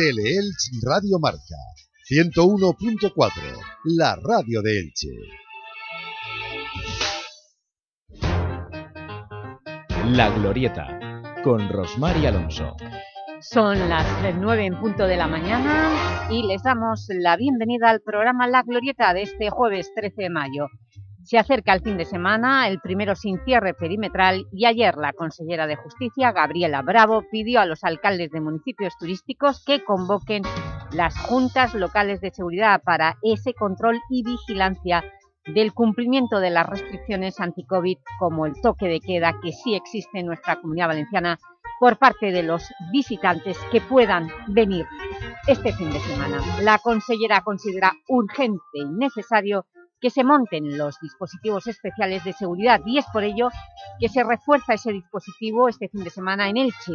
Teleelch Radio Marca 101.4, la radio de Elche. La Glorieta, con Rosmar y Alonso. Son las 9 en punto de la mañana y les damos la bienvenida al programa La Glorieta de este jueves 13 de mayo. Se acerca el fin de semana, el primero sin cierre perimetral y ayer la consellera de Justicia, Gabriela Bravo, pidió a los alcaldes de municipios turísticos que convoquen las juntas locales de seguridad para ese control y vigilancia del cumplimiento de las restricciones anti-COVID como el toque de queda que sí existe en nuestra Comunidad Valenciana por parte de los visitantes que puedan venir este fin de semana. La consellera considera urgente y necesario que se monten los dispositivos especiales de seguridad y es por ello que se refuerza ese dispositivo este fin de semana en Elche,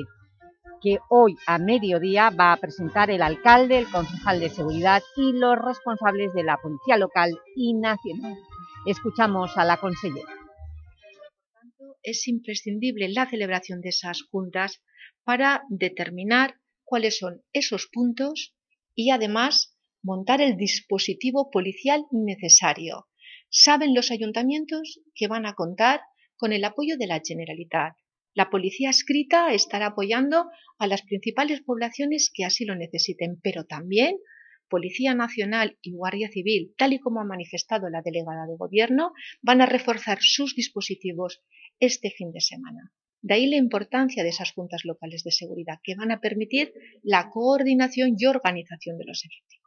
que hoy a mediodía va a presentar el alcalde, el concejal de seguridad y los responsables de la policía local y nacional. Escuchamos a la consellera. Es imprescindible la celebración de esas juntas para determinar cuáles son esos puntos y además montar el dispositivo policial necesario. Saben los ayuntamientos que van a contar con el apoyo de la Generalitat. La policía escrita estará apoyando a las principales poblaciones que así lo necesiten, pero también Policía Nacional y Guardia Civil, tal y como ha manifestado la delegada de Gobierno, van a reforzar sus dispositivos este fin de semana. De ahí la importancia de esas juntas locales de seguridad, que van a permitir la coordinación y organización de los efectivos.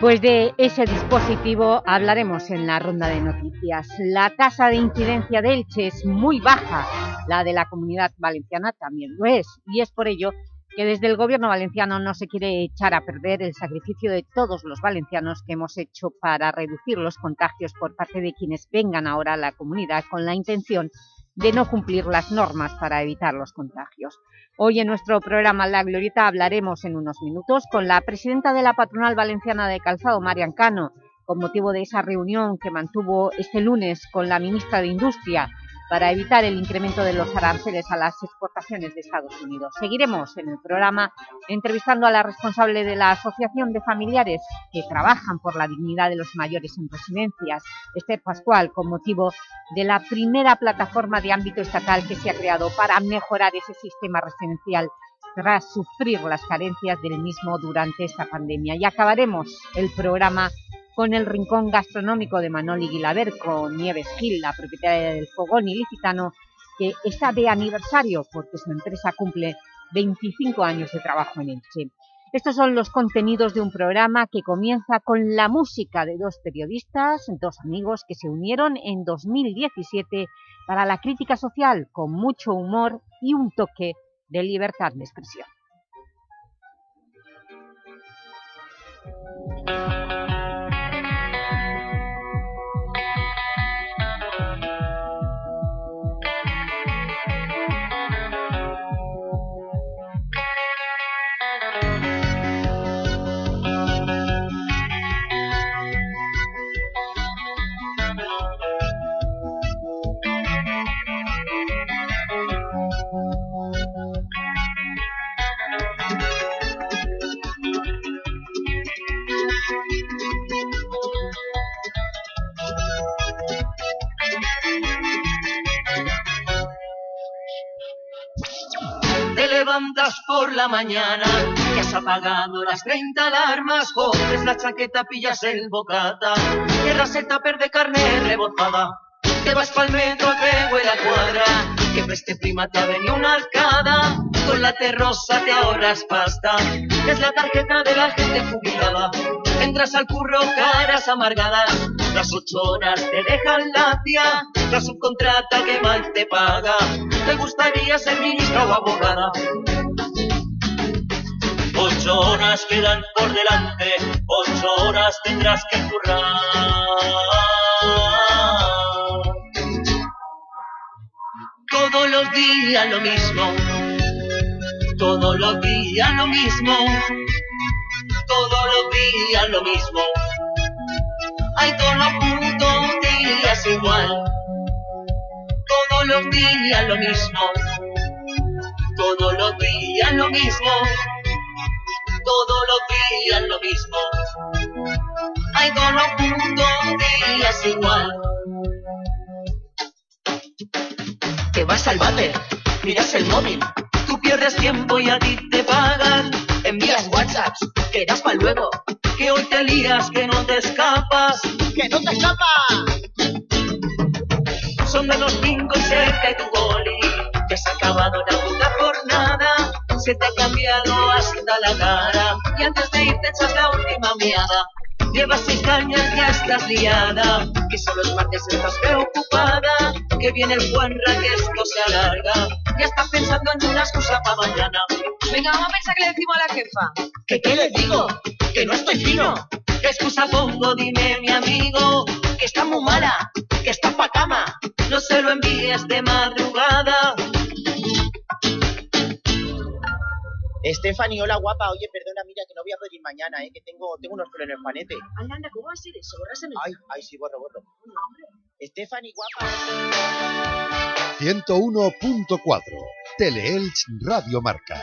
Pues de ese dispositivo hablaremos en la ronda de noticias. La tasa de incidencia de Elche es muy baja, la de la Comunidad Valenciana también lo es, y es por ello que desde el Gobierno valenciano no se quiere echar a perder el sacrificio de todos los valencianos que hemos hecho para reducir los contagios por parte de quienes vengan ahora a la comunidad con la intención de no cumplir las normas para evitar los contagios. Hoy en nuestro programa La Glorieta hablaremos en unos minutos con la presidenta de la Patronal Valenciana de Calzado, Marian Cano, con motivo de esa reunión que mantuvo este lunes con la ministra de Industria para evitar el incremento de los aranceles a las exportaciones de Estados Unidos. Seguiremos en el programa entrevistando a la responsable de la Asociación de Familiares que trabajan por la dignidad de los mayores en residencias, Esther Pascual, con motivo de la primera plataforma de ámbito estatal que se ha creado para mejorar ese sistema residencial tras sufrir las carencias del mismo durante esta pandemia. Y acabaremos el programa con el rincón gastronómico de Manoli Guilaber, con Nieves Gil, la propietaria del Fogón ilicitano, que está de aniversario porque su empresa cumple 25 años de trabajo en Elche. Estos son los contenidos de un programa que comienza con la música de dos periodistas, dos amigos que se unieron en 2017 para la crítica social con mucho humor y un toque de libertad de expresión. Por la mañana, que has apagado las 30 alarmas, coges la chaqueta, pillas el bocata, cierras el tupper de carne rebozada, te vas pa'l metro que huele a cuadra, que preste prima te ha venido una arcada, con la terrosa te ahorras pasta, es la tarjeta de la gente jubilada, entras al curro caras amargadas, las ocho horas te dejan la tía, la subcontrata que mal te paga, te gustaría ser ministra o abogada. Ocho horas quedan por delante, ocho horas tendrás que currar. Todos los días lo mismo, todos los días lo mismo, todos los días lo mismo. Ay, todos los putos días igual. Todos los días lo mismo. Todos los días lo mismo. Todos los días lo mismo. Ay, todos los putos días igual. Te vas al váter, miras el móvil, tú pierdes tiempo y a ti te pagan. Envías WhatsApps, quedas para luego que hoy te lías, que no te escapas. ¡Que no te escapas! Son de los cinco y se cae tu boli, que se ha acabado la puta jornada, se te ha cambiado hasta la cara, y antes de irte echas la última miada. Llevas seis cañas, ya estás liada, que solo es martes estás preocupada, que viene el Juanra, que esto se alarga, ya estás pensando en una excusa para mañana. Venga, vamos a pensar que le decimos a la jefa. ¿Que qué le digo? Que no estoy fino. ¿Qué excusa pongo? Dime, mi amigo. Que está muy mala, que está pa' cama. No se lo envíes de madrugada. Stephanie, hola guapa. Oye, perdona, mira que no voy a poder ir mañana, ¿eh? Que tengo, tengo unos pelos en el panete. Anda, anda, ¿cómo va a ser eso? Borráseme. Ay, ay, sí, borro, borro. Stephanie, guapa. 101.4 Teleelch Radio Marca.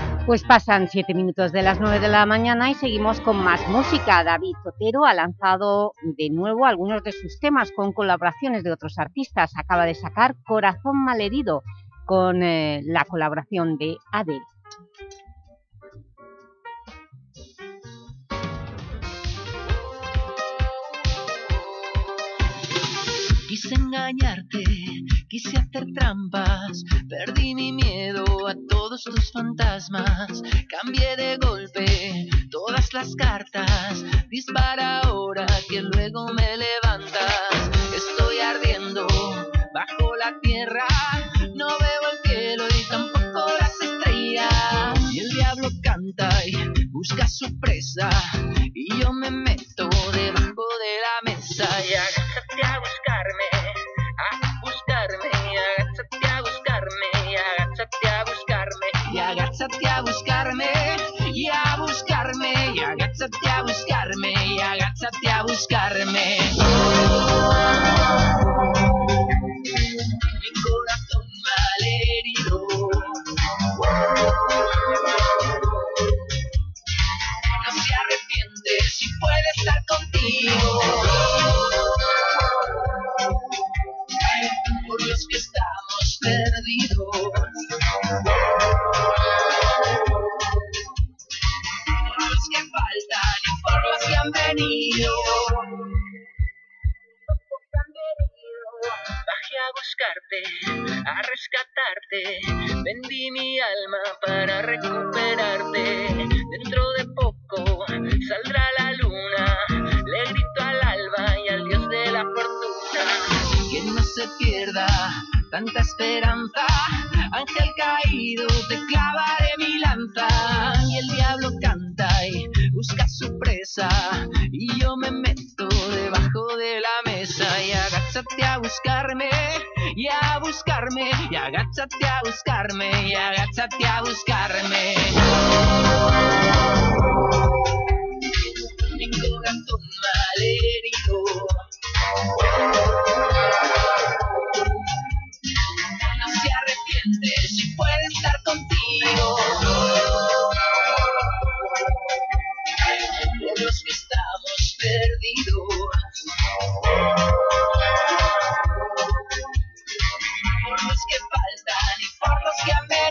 Pues pasan siete minutos de las nueve de la mañana y seguimos con más música. David Otero ha lanzado de nuevo algunos de sus temas con colaboraciones de otros artistas. Acaba de sacar Corazón Malherido con eh, la colaboración de Adele. Quise engañarte, quise hacer trampas, perdí mi miedo a todos tus fantasmas, cambié de golpe todas las cartas, dispara ahora que luego me levantas, estoy ardiendo bajo la tierra, no veo el cielo y tampoco las estrellas, y el diablo canta y busca su presa, y yo me meto agáchate a buscarme, y a buscarme. A rescatarte. Vendí mi alma para recuperarte. Dentro de poco saldrá la luna. Le grito al alba y al dios de la fortuna. Que no se pierda tanta esperanza. Ángel caído, te clavaré mi lanza. Y el diablo canta y busca su presa. Y yo me meto debajo de la mesa. Y agáchate a buscarme, y a buscarme, y agáchate a buscarme, y agáchate a buscarme. Mi corazón malherido. No se arrepiente si puede estar contigo. Por los que estamos perdidos.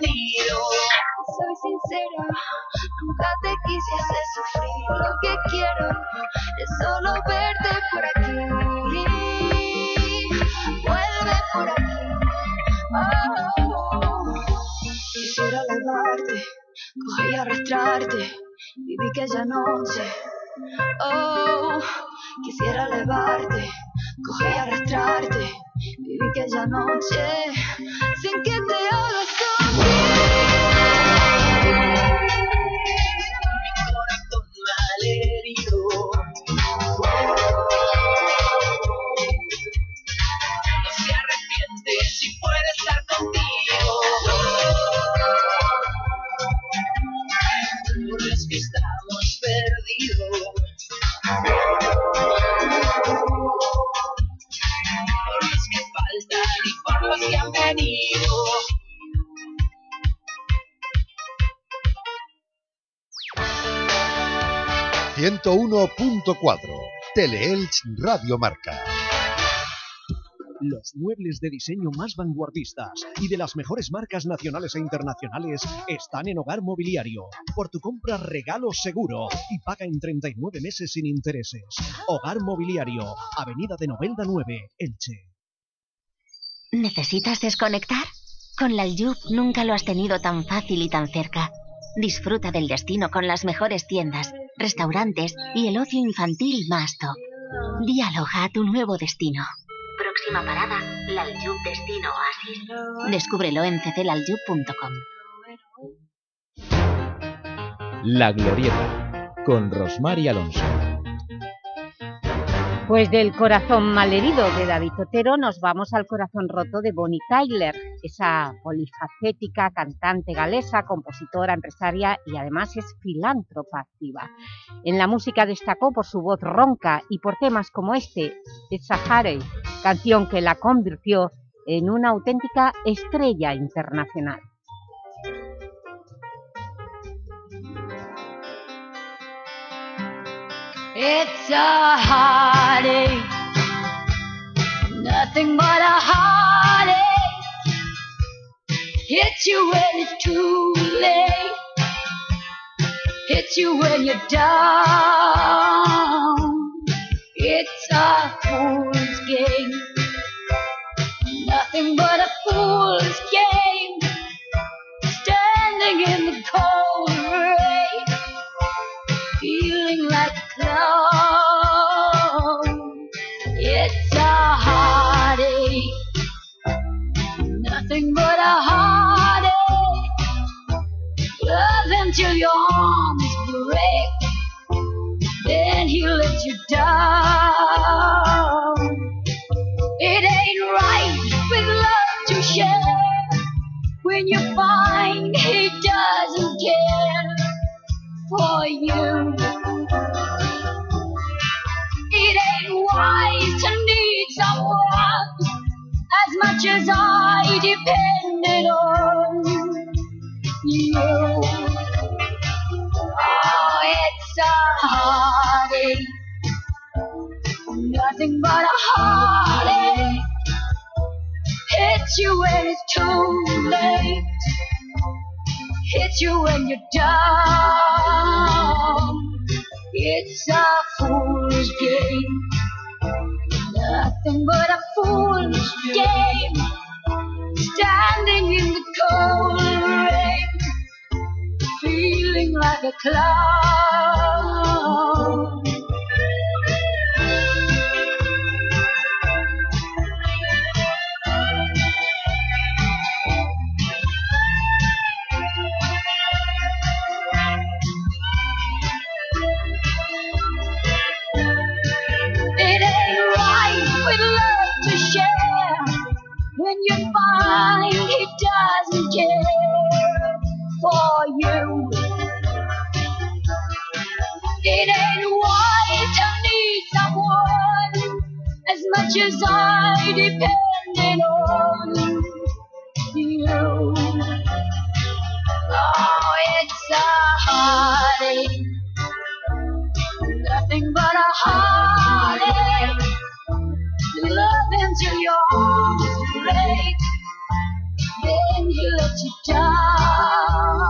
Soy sincera, nunca te quise hacer sufrir. Lo que quiero es solo verte por aquí. Vuelve por aquí. Oh, quisiera lavarte, cogí a arrastrarte y vi que ya noche. Oh, quisiera elevarte, cogí a arrastrarte y vi que ya noche, sin que te hagas Mi corazón malherido. Se arrepiente si puede estar contigo. Por los que estamos perdidos. 101.4 Teleelch Radio Marca. Los muebles de diseño más vanguardistas y de las mejores marcas nacionales e internacionales están en Hogar Mobiliario. Por tu compra regalo seguro y paga en 39 meses sin intereses. Hogar Mobiliario, Avenida de Novelda 9, Elche. ¿Necesitas desconectar? Con la Aljub nunca lo has tenido tan fácil y tan cerca. Disfruta del destino con las mejores tiendas, restaurantes y el ocio infantil más top. Dialoga a tu nuevo destino. Próxima parada, la Aljub Destino Oasis. Descúbrelo en cclaljub.com. La Glorieta, con Rosmar y Alonso. Pues del corazón malherido de David Otero nos vamos al corazón roto de Bonnie Tyler, esa polifacética cantante galesa, compositora, empresaria y además es filántropa activa. En la música destacó por su voz ronca y por temas como este, It's a Harry, canción que la convirtió en una auténtica estrella internacional. It's a heartache, nothing but a. Hits you when it's too late, hits you when you're down. It's a fool's game, nothing but until your arms break, then he lets you down. It ain't right with love to share when you find he doesn't care for you. It ain't wise to need someone as much as I depended on you. Heartache, nothing but a heartache. Hits you when it's too late hits you when you're down. It's a fool's game, nothing but a fool's game. Standing in the cold rain, feeling like a clown. It ain't right with love to share when you find he doesn't care for you. It ain't wise to need someone as much as I depended on you. Oh, it's a heartache nothing but a heartache. Love until your arms break, then he lets you down.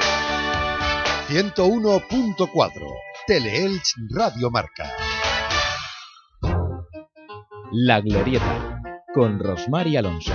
101.4 Teleelch Radio Marca. La Glorieta, con Rosmar y Alonso.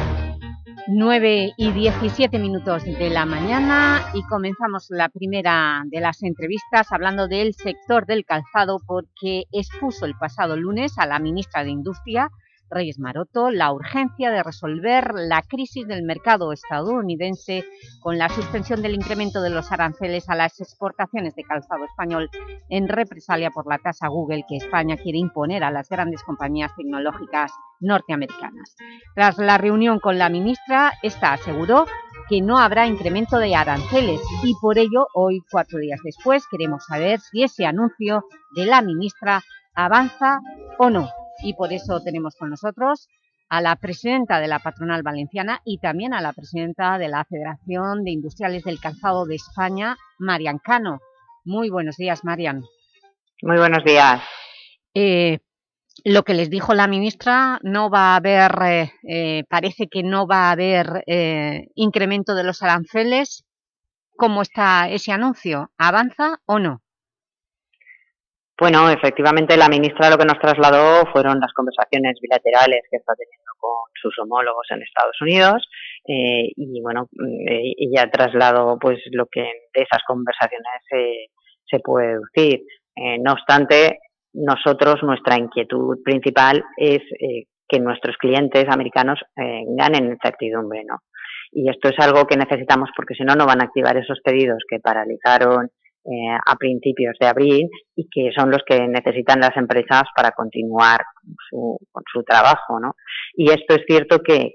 9 y 17 minutos de la mañana y comenzamos la primera de las entrevistas hablando del sector del calzado porque expuso el pasado lunes a la ministra de Industria Reyes Maroto la urgencia de resolver la crisis del mercado estadounidense con la suspensión del incremento de los aranceles a las exportaciones de calzado español en represalia por la tasa Google que España quiere imponer a las grandes compañías tecnológicas norteamericanas. Tras la reunión con la ministra, esta aseguró que no habrá incremento de aranceles y por ello, hoy, cuatro días después, queremos saber si ese anuncio de la ministra avanza o no y por eso tenemos con nosotros a la presidenta de la patronal valenciana y también a la presidenta de la Federación de Industriales del Calzado de España, Marian Cano. Muy buenos días, Marian. Muy buenos días. Eh, lo que les dijo la ministra, no va a haber, eh, eh, parece que no va a haber incremento de los aranceles. ¿Cómo está ese anuncio? ¿Avanza o no? Bueno, efectivamente la ministra lo que nos trasladó fueron las conversaciones bilaterales que está teniendo con sus homólogos en Estados Unidos eh, y bueno, eh, ella trasladó pues lo que de esas conversaciones se puede deducir. Eh, no obstante, nosotros nuestra inquietud principal es que nuestros clientes americanos ganen incertidumbre, ¿no? Y esto es algo que necesitamos porque si no, no van a activar esos pedidos que paralizaron eh, a principios de abril y que son los que necesitan las empresas para continuar con su, trabajo. ¿no? Y esto es cierto que,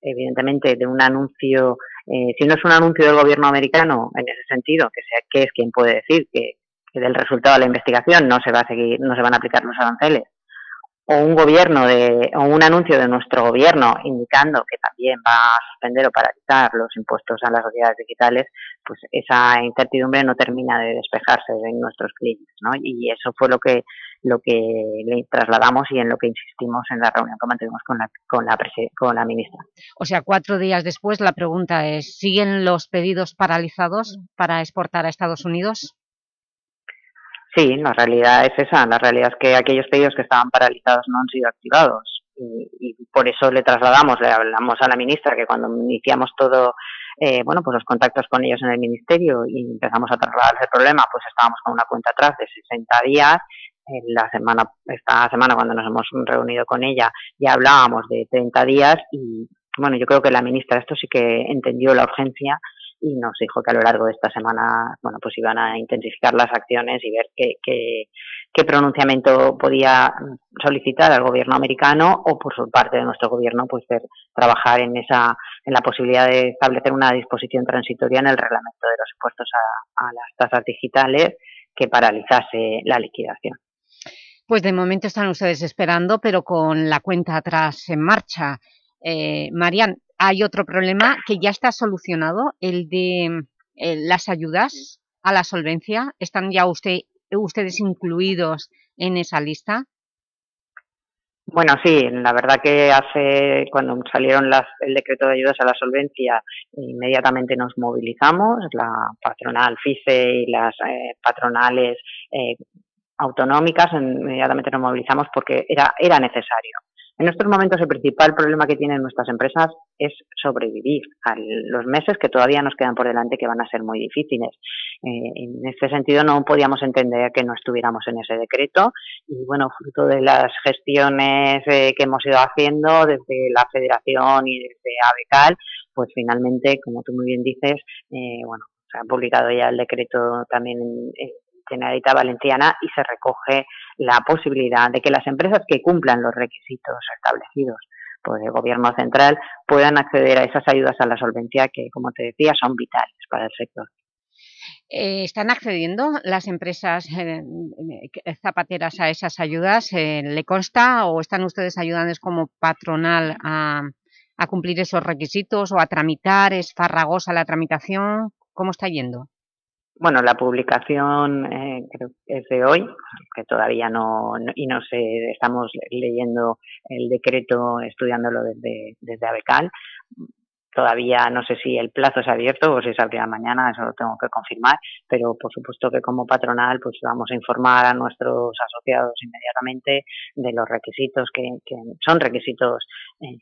evidentemente, de un anuncio, eh, si no es un anuncio del gobierno americano en ese sentido, que, sea, que es quien puede decir que, que del resultado de la investigación no se va a seguir, no se van a aplicar los aranceles, o un gobierno de, o un anuncio de nuestro gobierno indicando que también va a suspender o paralizar los impuestos a las sociedades digitales, pues esa incertidumbre no termina de despejarse en nuestros clientes, ¿no? Y eso fue lo que lo que le trasladamos y en lo que insistimos en la reunión que mantuvimos con la, con la, con la ministra. O sea, cuatro días después la pregunta es, ¿siguen los pedidos paralizados para exportar a Estados Unidos? Sí, la realidad es esa. La realidad es que aquellos pedidos que estaban paralizados no han sido activados. Y, por eso le trasladamos, le hablamos a la ministra que cuando iniciamos todo, eh, bueno, pues los contactos con ellos en el ministerio y empezamos a trasladar el problema, pues estábamos con una cuenta atrás de 60 días. La semana, esta semana cuando nos hemos reunido con ella ya hablábamos de 30 días y bueno, yo creo que la ministra esto sí que entendió la urgencia y nos dijo que a lo largo de esta semana, bueno, pues iban a intensificar las acciones y ver qué, qué, pronunciamiento podía solicitar al gobierno americano o por su parte de nuestro gobierno, pues ver, trabajar en esa, en la posibilidad de establecer una disposición transitoria en el reglamento de los impuestos a, a las tasas digitales que paralizase la liquidación. Pues de momento están ustedes esperando, pero con la cuenta atrás en marcha. Eh, Marian, hay otro problema que ya está solucionado, el de eh, las ayudas a la solvencia. ¿Están ya usted, ustedes incluidos en esa lista? Bueno, sí, la verdad que hace cuando salieron las, el decreto de ayudas a la solvencia, inmediatamente nos movilizamos, la patronal FICE y las eh, patronales eh, autonómicas, inmediatamente nos movilizamos porque era, era necesario. En estos momentos el principal problema que tienen nuestras empresas es sobrevivir a los meses que todavía nos quedan por delante que van a ser muy difíciles. Eh, en este sentido no podíamos entender que no estuviéramos en ese decreto y bueno, fruto de las gestiones eh, que hemos ido haciendo desde la federación y desde ABECAL, pues finalmente, como tú muy bien dices, eh, bueno, se ha publicado ya el decreto también en Generalitat Valenciana y se recoge la posibilidad de que las empresas que cumplan los requisitos establecidos por el Gobierno central puedan acceder a esas ayudas a la solvencia que, como te decía, son vitales para el sector. Eh, ¿Están accediendo las empresas eh, eh, zapateras a esas ayudas? ¿Le consta o están ustedes ayudando como patronal a, a cumplir esos requisitos o a tramitar? ¿Es farragosa la tramitación? ¿Cómo está yendo? Bueno, la publicación eh, creo que es de hoy, que todavía no, y no sé, estamos leyendo el decreto, estudiándolo desde, desde ABECAL. Todavía no sé si el plazo es abierto o si se abrirá mañana, eso lo tengo que confirmar, pero por supuesto que como patronal pues vamos a informar a nuestros asociados inmediatamente de los requisitos que, que son requisitos eh,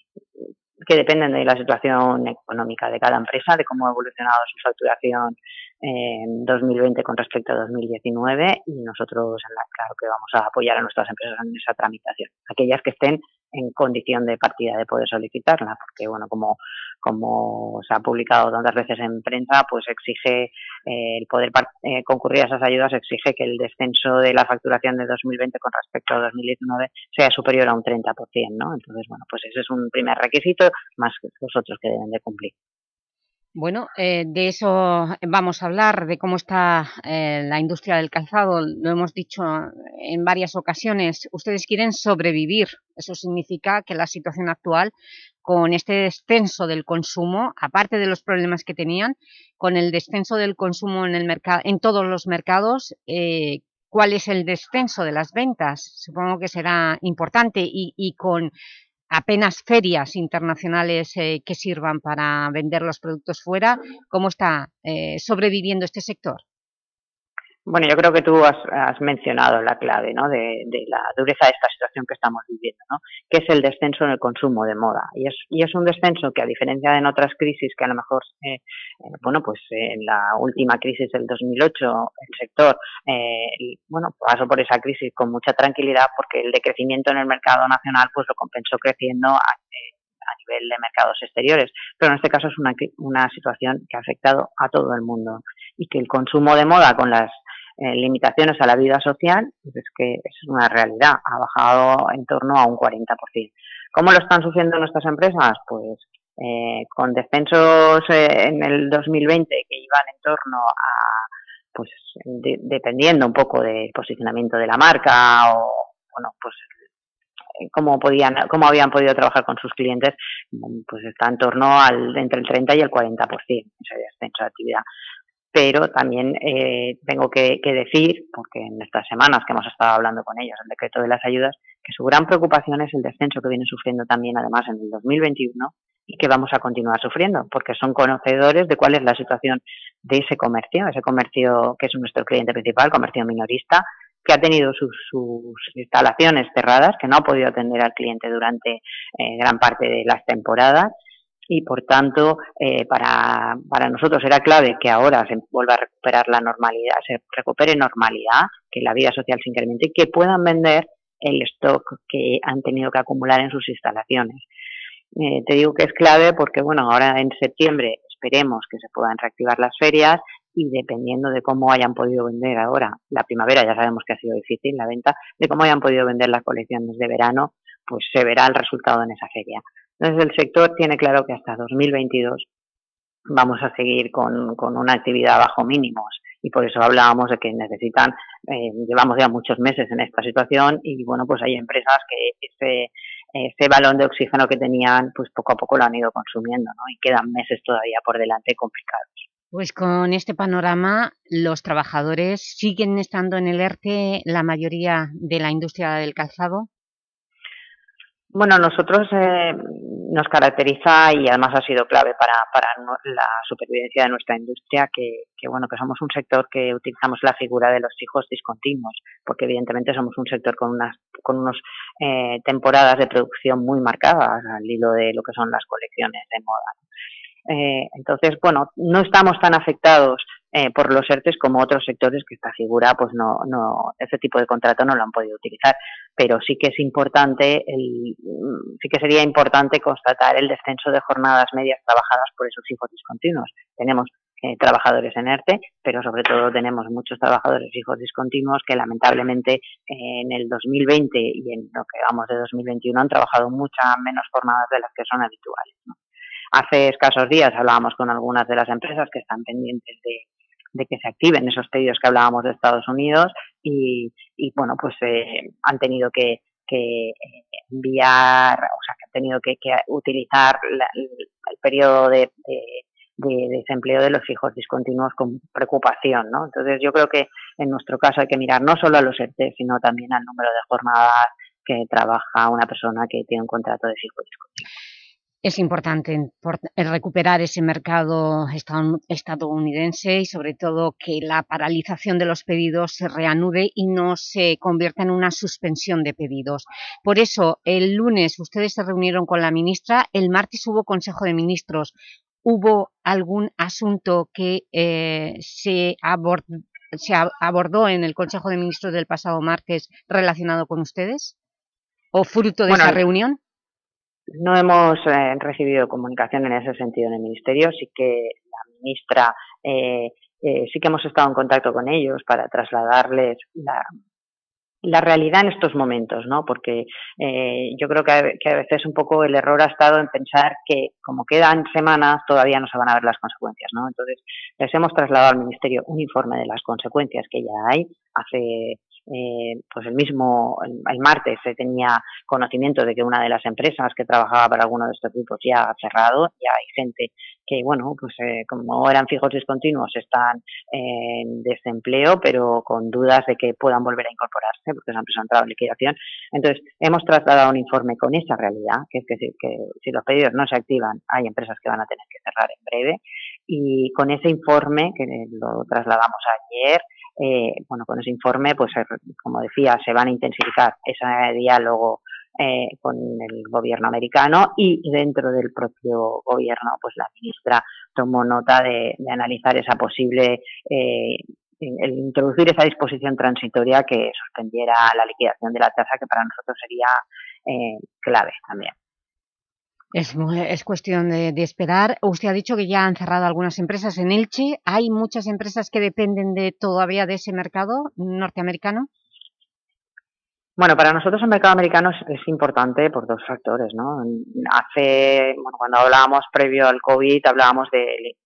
que dependen de la situación económica de cada empresa, de cómo ha evolucionado su facturación en 2020 con respecto a 2019 y nosotros, claro que vamos a apoyar a nuestras empresas en esa tramitación, aquellas que estén en condición de partida de poder solicitarla, porque bueno, como, como se ha publicado tantas veces en prensa, pues exige eh, el poder eh, concurrir a esas ayudas, exige que el descenso de la facturación de 2020 con respecto a 2019 sea superior a un 30%, ¿no? Entonces, bueno, pues ese es un primer requisito, más que los otros que deben de cumplir. Bueno, eh, de eso vamos a hablar, de cómo está eh, la industria del calzado, lo hemos dicho en varias ocasiones, ustedes quieren sobrevivir, eso significa que la situación actual, con este descenso del consumo, aparte de los problemas que tenían, con el descenso del consumo en, el en todos los mercados, eh, ¿cuál es el descenso de las ventas? Supongo que será importante. Y, y con apenas ferias internacionales eh, que sirvan para vender los productos fuera, ¿cómo está eh, sobreviviendo este sector? Bueno, yo creo que tú has, mencionado la clave ¿no? de, la dureza de esta situación que estamos viviendo, ¿no? que es el descenso en el consumo de moda. Y es, y es un descenso que, a diferencia de en otras crisis, que a lo mejor, eh, eh, bueno, pues en la última crisis del 2008, el sector, eh, bueno, pasó por esa crisis con mucha tranquilidad porque el decrecimiento en el mercado nacional pues lo compensó creciendo a, a nivel de mercados exteriores. Pero en este caso es una, una situación que ha afectado a todo el mundo y que el consumo de moda con las eh, limitaciones a la vida social, pues es que es una realidad, ha bajado en torno a un 40%. ¿Cómo lo están sufriendo nuestras empresas? Pues eh, con descensos eh, en el 2020 que iban en torno a, pues dependiendo un poco del posicionamiento de la marca o, bueno, pues cómo podían, cómo habían podido trabajar con sus clientes, pues está en torno al entre el 30 y el 40% ese descenso de actividad pero también eh, tengo que, decir, porque en estas semanas que hemos estado hablando con ellos, el decreto de las ayudas, que su gran preocupación es el descenso que vienen sufriendo también además en el 2021 y que vamos a continuar sufriendo, porque son conocedores de cuál es la situación de ese comercio, ese comercio que es nuestro cliente principal, comercio minorista, que ha tenido sus, instalaciones cerradas, que no ha podido atender al cliente durante eh, gran parte de las temporadas y por tanto eh, para, para nosotros era clave que ahora se vuelva a recuperar la normalidad, se recupere normalidad, que la vida social se incremente y que puedan vender el stock que han tenido que acumular en sus instalaciones. Eh, te digo que es clave porque bueno, ahora en septiembre esperemos que se puedan reactivar las ferias y dependiendo de cómo hayan podido vender ahora, la primavera ya sabemos que ha sido difícil la venta, de cómo hayan podido vender las colecciones de verano, pues se verá el resultado en esa feria. Entonces el sector tiene claro que hasta 2022 vamos a seguir con, con una actividad bajo mínimos y por eso hablábamos de que necesitan, eh, llevamos ya muchos meses en esta situación y bueno, pues hay empresas que ese, ese balón de oxígeno que tenían, pues poco a poco lo han ido consumiendo, ¿no? Y quedan meses todavía por delante complicados. Pues con este panorama, los trabajadores siguen estando en el ERTE la mayoría de la industria del calzado. Bueno, nosotros eh, nos caracteriza y además ha sido clave para, para la supervivencia de nuestra industria que, que, bueno que somos un sector que utilizamos la figura de los hijos discontinuos porque evidentemente somos un sector con unas con unos eh, temporadas de producción muy marcadas al hilo de lo que son las colecciones de moda. Eh, entonces, bueno, no estamos tan afectados eh, por los ERTES como otros sectores que esta figura, pues no, no, ese tipo de contrato no lo han podido utilizar. Pero sí que es importante, el, sí que sería importante constatar el descenso de jornadas medias trabajadas por esos hijos discontinuos. Tenemos eh, trabajadores en ERTE, pero sobre todo tenemos muchos trabajadores hijos discontinuos que lamentablemente eh, en el 2020 y en lo que vamos de 2021 han trabajado muchas menos jornadas de las que son habituales. Hace escasos días hablábamos con algunas de las empresas que están pendientes de, de que se activen esos pedidos que hablábamos de Estados Unidos y, y bueno, pues eh, han tenido que, que, eh, enviar, o sea, que han tenido que, que utilizar el, periodo de, de, de, desempleo de los hijos discontinuos con preocupación, ¿no? Entonces yo creo que en nuestro caso hay que mirar no solo a los ERTE, sino también al número de jornadas que trabaja una persona que tiene un contrato de fijo discontinuo es importante recuperar ese mercado estadounidense y sobre todo que la paralización de los pedidos se reanude y no se convierta en una suspensión de pedidos. Por eso, el lunes ustedes se reunieron con la ministra, el martes hubo Consejo de Ministros. ¿Hubo algún asunto que eh, se, abord se abordó en el Consejo de Ministros del pasado martes relacionado con ustedes? ¿O fruto de bueno, esa reunión? No hemos eh, recibido comunicación en ese sentido en el Ministerio, sí que la ministra, eh, eh, sí que hemos estado en contacto con ellos para trasladarles la, la realidad en estos momentos, ¿no? Porque eh, yo creo que que a veces un poco el error ha estado en pensar que como quedan semanas todavía no se van a ver las consecuencias, ¿no? Entonces les hemos trasladado al Ministerio un informe de las consecuencias que ya hay. Hace eh, pues el mismo, el, el, martes se tenía conocimiento de que una de las empresas que trabajaba para alguno de estos grupos ya ha cerrado, ya hay gente que, bueno, pues eh, como eran fijos discontinuos están en desempleo, pero con dudas de que puedan volver a incorporarse, porque esa empresa ha entrado en liquidación. Entonces, hemos trasladado un informe con esa realidad, que es si, que si los pedidos no se activan, hay empresas que van a tener que cerrar en breve, y con ese informe, que lo trasladamos ayer, eh, bueno, con ese informe, pues como decía, se van a intensificar ese diálogo eh, con el gobierno americano y dentro del propio gobierno, pues la ministra tomó nota de, de analizar esa posible eh, el introducir esa disposición transitoria que suspendiera la liquidación de la tasa, que para nosotros sería eh, clave también. Es, es cuestión de, de, esperar. Usted ha dicho que ya han cerrado algunas empresas en Elche. ¿Hay muchas empresas que dependen de todavía de ese mercado norteamericano? Bueno, para nosotros el mercado americano es, importante por dos factores, ¿no? Hace, bueno, cuando hablábamos previo al COVID, hablábamos de,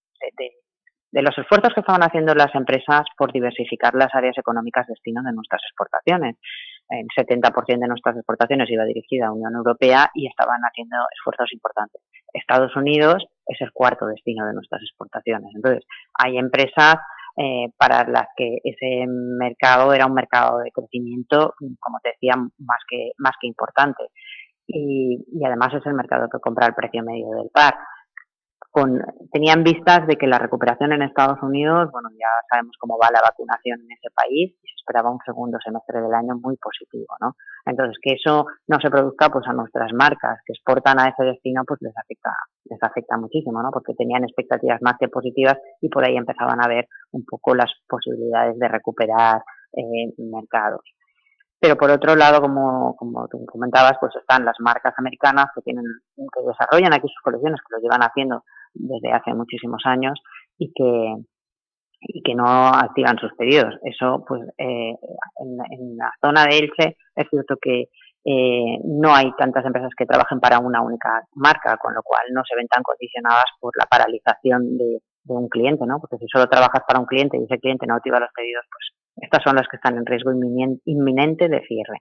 de, los esfuerzos que estaban haciendo las empresas por diversificar las áreas económicas destino de nuestras exportaciones el 70% de nuestras exportaciones iba dirigida a Unión Europea y estaban haciendo esfuerzos importantes. Estados Unidos es el cuarto destino de nuestras exportaciones. Entonces, hay empresas eh, para las que ese mercado era un mercado de crecimiento, como te decía, más que, más que importante. Y, y además es el mercado que compra el precio medio del par con, tenían vistas de que la recuperación en Estados Unidos, bueno, ya sabemos cómo va la vacunación en ese país y se esperaba un segundo semestre del año muy positivo, ¿no? Entonces, que eso no se produzca, pues a nuestras marcas que exportan a ese destino, pues les afecta, les afecta muchísimo, ¿no? Porque tenían expectativas más que positivas y por ahí empezaban a ver un poco las posibilidades de recuperar eh, mercados. Pero por otro lado, como, como tú comentabas, pues están las marcas americanas que tienen, que desarrollan aquí sus colecciones, que lo llevan haciendo desde hace muchísimos años y que y que no activan sus pedidos. Eso, pues, eh, en, la zona de Elche es cierto que eh, no hay tantas empresas que trabajen para una única marca, con lo cual no se ven tan condicionadas por la paralización de un cliente, ¿no? Porque si solo trabajas para un cliente y ese cliente no activa los pedidos, pues estas son las que están en riesgo inminente de cierre.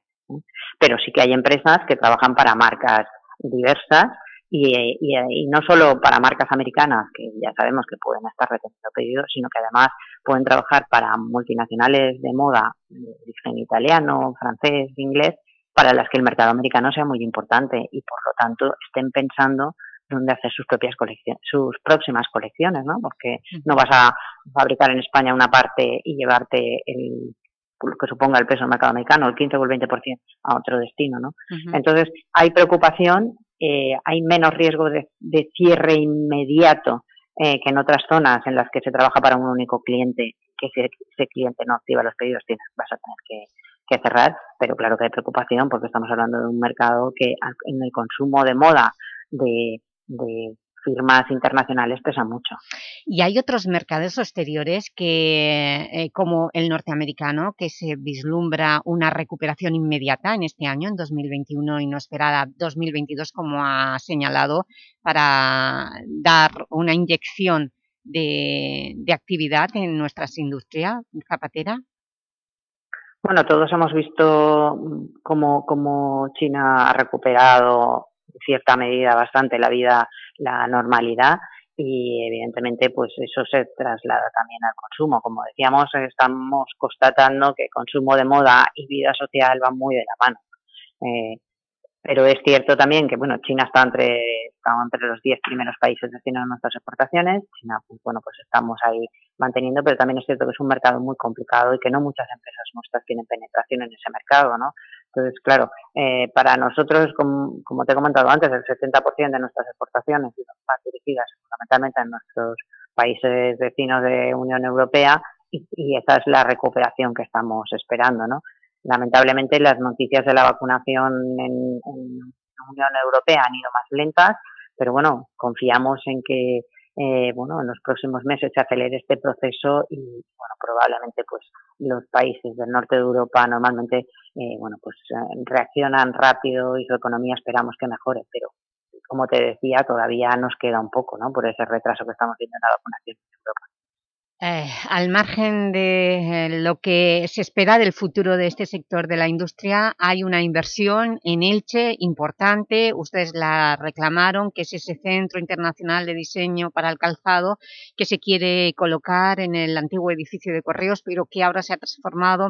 Pero sí que hay empresas que trabajan para marcas diversas y, y, no solo para marcas americanas, que ya sabemos que pueden estar reteniendo pedidos, sino que además pueden trabajar para multinacionales de moda, en italiano, francés, inglés, para las que el mercado americano sea muy importante y por lo tanto estén pensando dónde hacer sus propias colecciones, sus próximas colecciones, ¿no? Porque no vas a fabricar en España una parte y llevarte el que suponga el peso del mercado americano, el 15 o el 20% a otro destino, ¿no? Entonces, hay preocupación, eh, hay menos riesgo de, cierre inmediato eh, que en otras zonas en las que se trabaja para un único cliente, que si ese cliente no activa los pedidos, tienes, vas a tener que, cerrar, pero claro que hay preocupación porque estamos hablando de un mercado que en el consumo de moda de firmas internacionales pesa mucho. Y hay otros mercados exteriores que, eh, como el norteamericano, que se vislumbra una recuperación inmediata en este año, en 2021, y no esperada 2022, como ha señalado, para dar una inyección de, de actividad en nuestras industrias zapatera. Bueno, todos hemos visto cómo, cómo China ha recuperado en cierta medida bastante la vida la normalidad y evidentemente pues eso se traslada también al consumo. Como decíamos, estamos constatando que consumo de moda y vida social van muy de la mano. Eh, pero es cierto también que bueno China está entre está entre los 10 primeros países destinados a nuestras exportaciones. China pues bueno pues estamos ahí manteniendo, pero también es cierto que es un mercado muy complicado y que no muchas empresas nuestras tienen penetración en ese mercado, ¿no? Entonces, claro, eh, para nosotros, como, te he comentado antes, el 70% de nuestras exportaciones van dirigidas fundamentalmente a nuestros países vecinos de Unión Europea y, y, esa es la recuperación que estamos esperando, ¿no? Lamentablemente las noticias de la vacunación en, en Unión Europea han ido más lentas, pero bueno, confiamos en que eh, bueno, en los próximos meses se acelere este proceso y, bueno, probablemente pues los países del norte de Europa normalmente, eh, bueno, pues eh, reaccionan rápido y su economía esperamos que mejore, pero como te decía, todavía nos queda un poco, ¿no? Por ese retraso que estamos viendo en la vacunación en Europa. Eh, al margen de eh, lo que se espera del futuro de este sector de la industria, hay una inversión en Elche importante, ustedes la reclamaron, que es ese Centro Internacional de Diseño para el Calzado, que se quiere colocar en el antiguo edificio de Correos, pero que ahora se ha transformado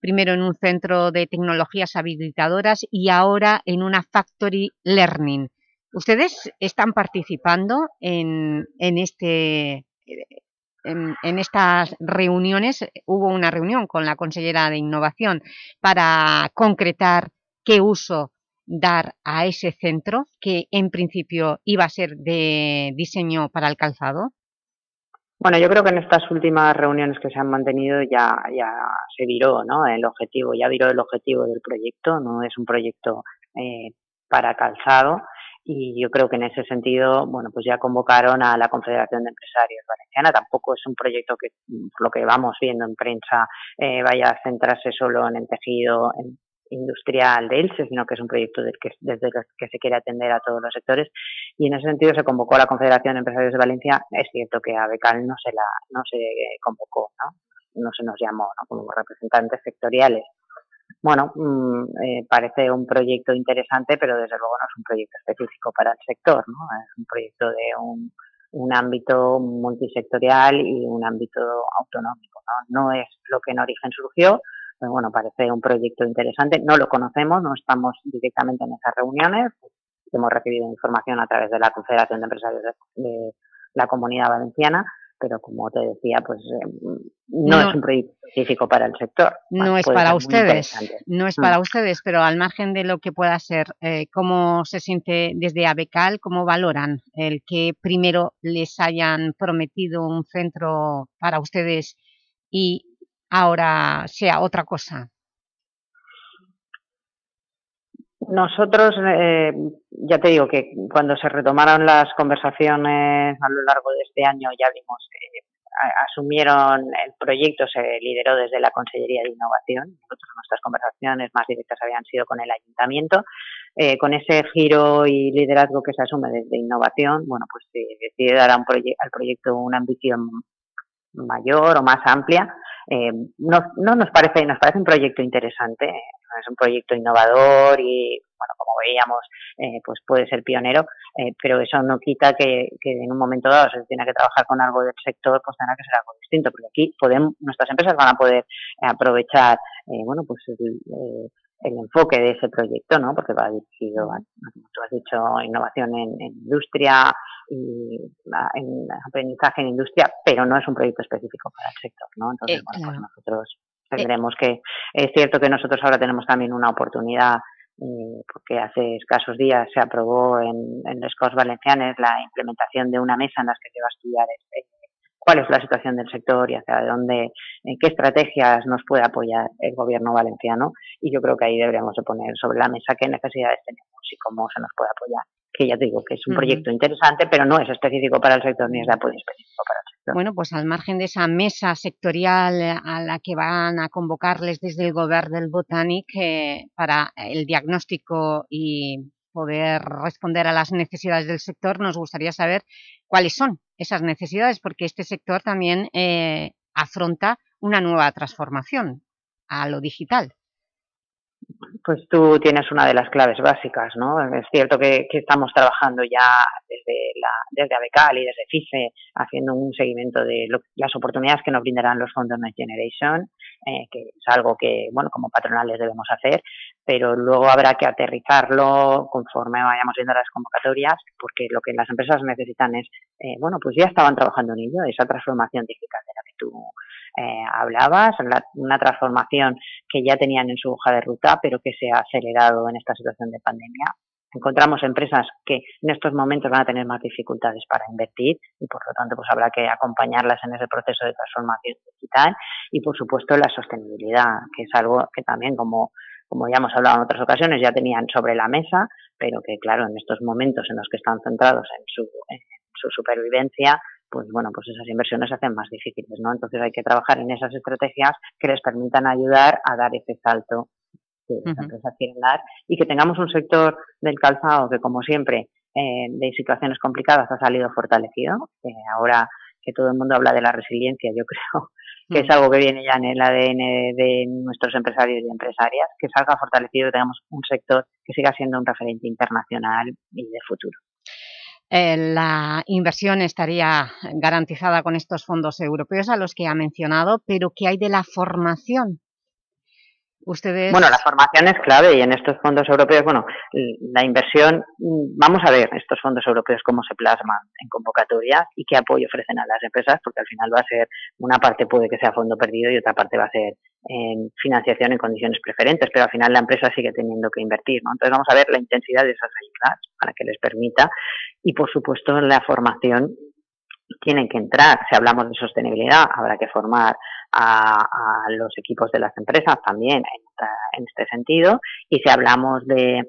primero en un centro de tecnologías habilitadoras y ahora en una Factory Learning. ¿Ustedes están participando en, en este en, estas reuniones, hubo una reunión con la consellera de Innovación para concretar qué uso dar a ese centro, que en principio iba a ser de diseño para el calzado? Bueno, yo creo que en estas últimas reuniones que se han mantenido ya, ya se viró ¿no? el objetivo, ya viró el objetivo del proyecto, no es un proyecto eh, para calzado, y yo creo que en ese sentido, bueno, pues ya convocaron a la Confederación de Empresarios Valenciana. Tampoco es un proyecto que, por lo que vamos viendo en prensa, eh, vaya a centrarse solo en el tejido industrial de Elche, sino que es un proyecto del que, desde el que se quiere atender a todos los sectores. Y en ese sentido se convocó a la Confederación de Empresarios de Valencia. Es cierto que a Becal no se la, no se convocó, ¿no? No se nos llamó, ¿no? Como representantes sectoriales bueno, mm, eh, parece un proyecto interesante, pero desde luego no es un proyecto específico para el sector, ¿no? Es un proyecto de un, ámbito multisectorial y un ámbito autonómico, ¿no? No es lo que en origen surgió, pero bueno, parece un proyecto interesante. No lo conocemos, no estamos directamente en esas reuniones, hemos recibido información a través de la Confederación de Empresarios de la Comunidad Valenciana, pero como te decía, pues eh, no, es un proyecto específico para el sector. No es para ustedes, no es para mm. ustedes, pero al margen de lo que pueda ser, eh, ¿cómo se siente desde ABECAL, cómo valoran el que primero les hayan prometido un centro para ustedes y ahora sea otra cosa? Nosotros, eh, ya te digo que cuando se retomaron las conversaciones a lo largo de este año, ya vimos que asumieron el proyecto, se lideró desde la Consellería de Innovación. Nosotros, nuestras conversaciones más directas habían sido con el Ayuntamiento. Eh, con ese giro y liderazgo que se asume desde innovación, bueno, pues se decide dar a un al proyecto una ambición mayor o más amplia, eh, no, no nos parece, nos parece un proyecto interesante, es un proyecto innovador y, bueno, como veíamos, eh, pues puede ser pionero, eh, pero eso no quita que, que, en un momento dado se tiene que trabajar con algo del sector, pues tendrá que ser algo distinto, porque aquí podemos, nuestras empresas van a poder aprovechar, bueno, pues el, el enfoque de ese proyecto, ¿no? Porque va dirigido a, como tú has dicho, innovación en, industria y en aprendizaje en industria, pero no es un proyecto específico para el sector, ¿no? Entonces, eh, bueno, pues nosotros eh. tendremos que, es cierto que nosotros ahora tenemos también una oportunidad eh, porque hace escasos días se aprobó en, en las Corts Valencianes la implementación de una mesa en la que se va a estudiar este, cuál es la situación del sector y hacia dónde, en qué estrategias nos puede apoyar el gobierno valenciano y yo creo que ahí deberíamos de poner sobre la mesa qué necesidades tenemos y cómo se nos puede apoyar. Que ya te digo que es un proyecto interesante, pero no es específico para el sector ni es de apoyo específico para el sector. Bueno, pues al margen de esa mesa sectorial a la que van a convocarles desde el gobierno del Botanic eh, para el diagnóstico y poder responder a las necesidades del sector, nos gustaría saber cuáles son esas necesidades, porque este sector también eh, afronta una nueva transformación a lo digital. Pues tú tienes una de las claves básicas, ¿no? Es cierto que, estamos trabajando ya desde, la, desde ABECAL y desde FICE haciendo un seguimiento de las oportunidades que nos brindarán los fondos Next Generation, eh, que es algo que, bueno, como patronales debemos hacer, pero luego habrá que aterrizarlo conforme vayamos viendo las convocatorias, porque lo que las empresas necesitan es, eh, bueno, pues ya estaban trabajando en ello, esa transformación digital de la que tú eh, hablabas, una transformación que ya tenían en su hoja de ruta, pero que se ha acelerado en esta situación de pandemia. Encontramos empresas que en estos momentos van a tener más dificultades para invertir y por lo tanto pues habrá que acompañarlas en ese proceso de transformación digital y por supuesto la sostenibilidad, que es algo que también como como ya hemos hablado en otras ocasiones, ya tenían sobre la mesa, pero que claro, en estos momentos en los que están centrados en su, en su supervivencia, pues bueno, pues esas inversiones se hacen más difíciles, ¿no? Entonces hay que trabajar en esas estrategias que les permitan ayudar a dar ese salto que las empresas quieren dar y que tengamos un sector del calzado que, como siempre, eh, de situaciones complicadas ha salido fortalecido. ahora que todo el mundo habla de la resiliencia, yo creo que es mm. algo que viene ya en el ADN de nuestros empresarios y empresarias, que salga fortalecido y tengamos un sector que siga siendo un referente internacional y de futuro. Eh, la inversión estaría garantizada con estos fondos europeos a los que ha mencionado, pero ¿qué hay de la formación? Ustedes... Bueno, la formación es clave y en estos fondos europeos, bueno, la inversión, vamos a ver estos fondos europeos cómo se plasman en convocatoria y qué apoyo ofrecen a las empresas, porque al final va a ser, una parte puede que sea fondo perdido y otra parte va a ser en financiación en condiciones preferentes, pero al final la empresa sigue teniendo que invertir, ¿no? Entonces vamos a ver la intensidad de esas ayudas para que les permita y por supuesto la formación tiene que entrar. Si hablamos de sostenibilidad, habrá que formar a, los equipos de las empresas también en, este sentido. Y si hablamos de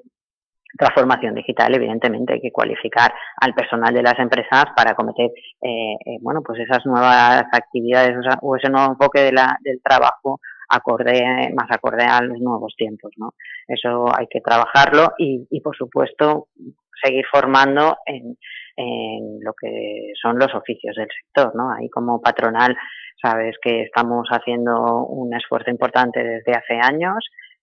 transformación digital, evidentemente hay que cualificar al personal de las empresas para cometer, eh, eh, bueno, pues esas nuevas actividades o, ese nuevo enfoque de la, del trabajo acorde, más acorde a los nuevos tiempos, ¿no? Eso hay que trabajarlo y, y por supuesto, seguir formando en, lo que son los oficios del sector, ¿no? Ahí como patronal sabes que estamos haciendo un esfuerzo importante desde hace años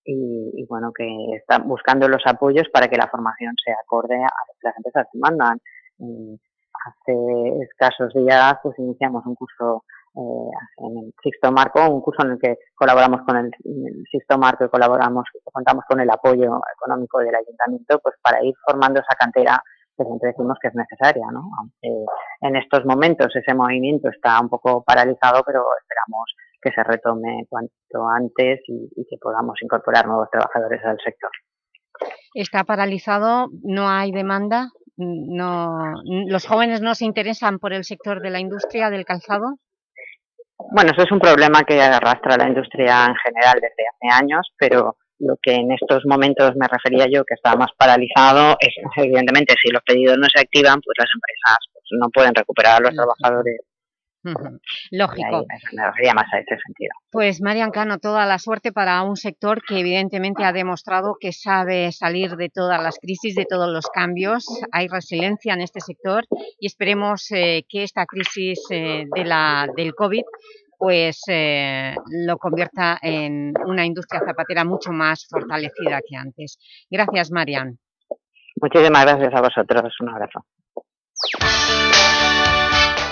y, bueno, que están buscando los apoyos para que la formación sea acorde a lo que las empresas demandan. hace escasos días pues iniciamos un curso eh, en el Sixto Marco, un curso en el que colaboramos con el, Sixto Marco y colaboramos, contamos con el apoyo económico del ayuntamiento, pues para ir formando esa cantera que siempre decimos que es necesaria, ¿no? Aunque en estos momentos ese movimiento está un poco paralizado, pero esperamos que se retome cuanto antes y, que podamos incorporar nuevos trabajadores al sector. ¿Está paralizado? ¿No hay demanda? No, ¿Los jóvenes no se interesan por el sector de la industria del calzado? Bueno, eso es un problema que arrastra la industria en general desde hace años, pero lo que en estos momentos me refería yo, que estaba más paralizado, es evidentemente si los pedidos no se activan, pues las empresas pues, no pueden recuperar a los trabajadores Lógico. me refería más a ese sentido. Pues Marian Cano, toda la suerte para un sector que evidentemente ha demostrado que sabe salir de todas las crisis, de todos los cambios. Hay resiliencia en este sector y esperemos eh, que esta crisis eh, de la, del COVID pues eh, lo convierta en una industria zapatera mucho más fortalecida que antes. Gracias, Marian. Muchísimas gracias a vosotros. Un abrazo.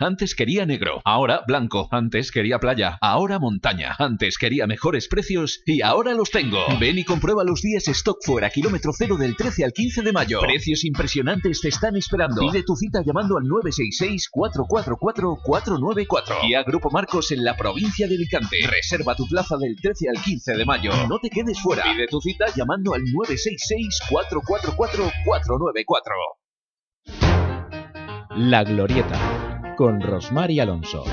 Antes quería negro, ahora blanco. Antes quería playa, ahora montaña. Antes quería mejores precios y ahora los tengo. Ven y comprueba los días stock fuera kilómetro cero del 13 al 15 de mayo. Precios impresionantes te están esperando. Pide tu cita llamando al 966-444-494. Y a Grupo Marcos en la provincia de Alicante. Reserva tu plaza del 13 al 15 de mayo. No te quedes fuera. Pide tu cita llamando al 966-444-494. La Glorieta con Rosmar y Alonso.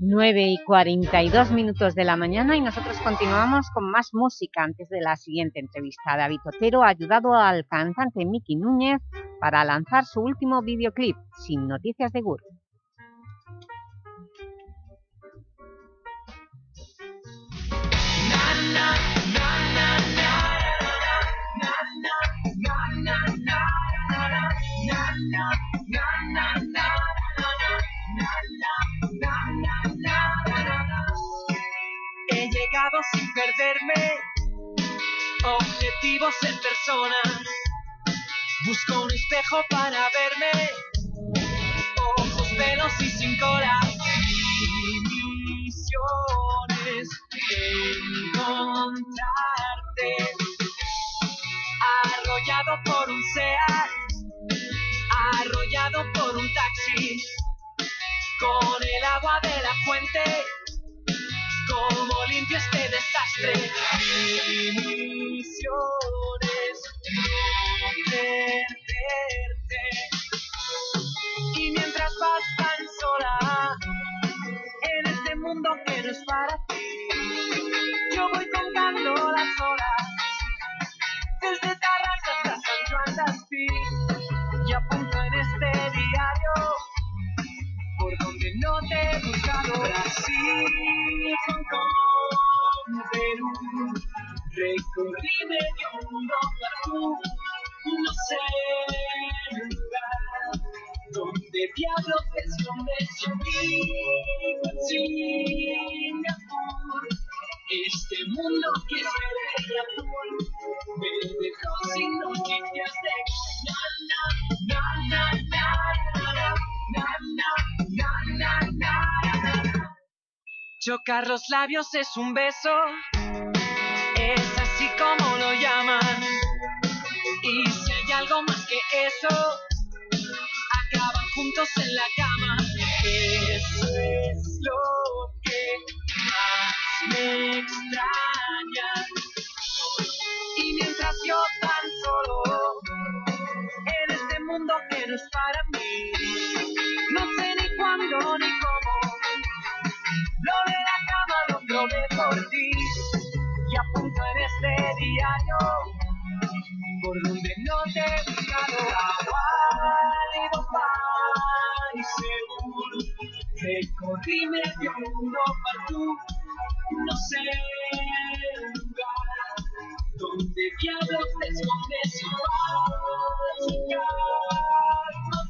9 y 42 minutos de la mañana y nosotros continuamos con más música antes de la siguiente entrevista. David Otero ha ayudado al cantante Miki Núñez para lanzar su último videoclip, Sin Noticias de Gur. Sin perderme. Objetivos en persona. Busco un espejo para verme, ojos, pelos y sin cola. Mi misión encontrarte, arrollado por un SEAT, arrollado por un taxi, con el agua de la fuente cómo limpio este desastre. Mi misión es no perderte. Y mientras vas tan sola en este mundo que no es para ti, yo voy contando las horas desde Tarrasa hasta San Juan de y apunto en este diario por donde no te he buscado Brasil, Perú, recorrí medio mundo tú, no sé lugar donde diablos escondes sin mí, Singapur, este mundo que es verde y azul, me dejó sin noticias de na na na na na Chocar los labios es un beso, es así como lo llaman. Y si hay algo más que eso, acaban juntos en la cama. Eso es lo que más me extraña. Y mientras yo tan solo en este mundo que no es para mí, diario por donde no te he buscado. Hawaii, Bombay y Seúl, recorrí medio mundo para tú, no sé el lugar donde diablos te escondes y vas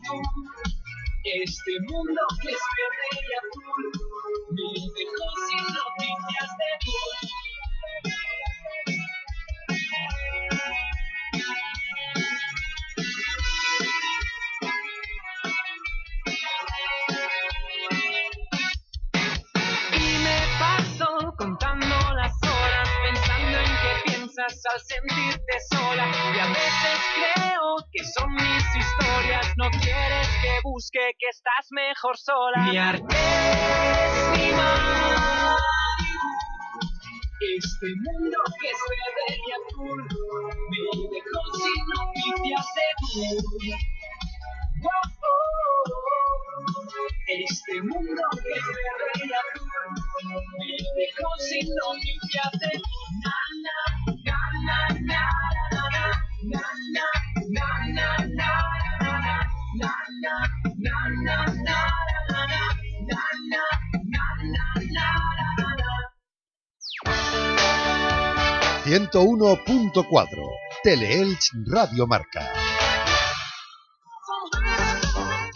tú. Este mundo que es verde y azul me dejó sin noticias de al sentirte sola y a veces creo que son mis historias, no quieres que busque que estás mejor sola. Mi arte es mi mar. Este mundo que verde y azul me dejó sin noticias de tú. Oh, oh, oh. Este mundo que es verde y azul me dejó sin noticias de tú. 101.4 Teleelch Radio Marca.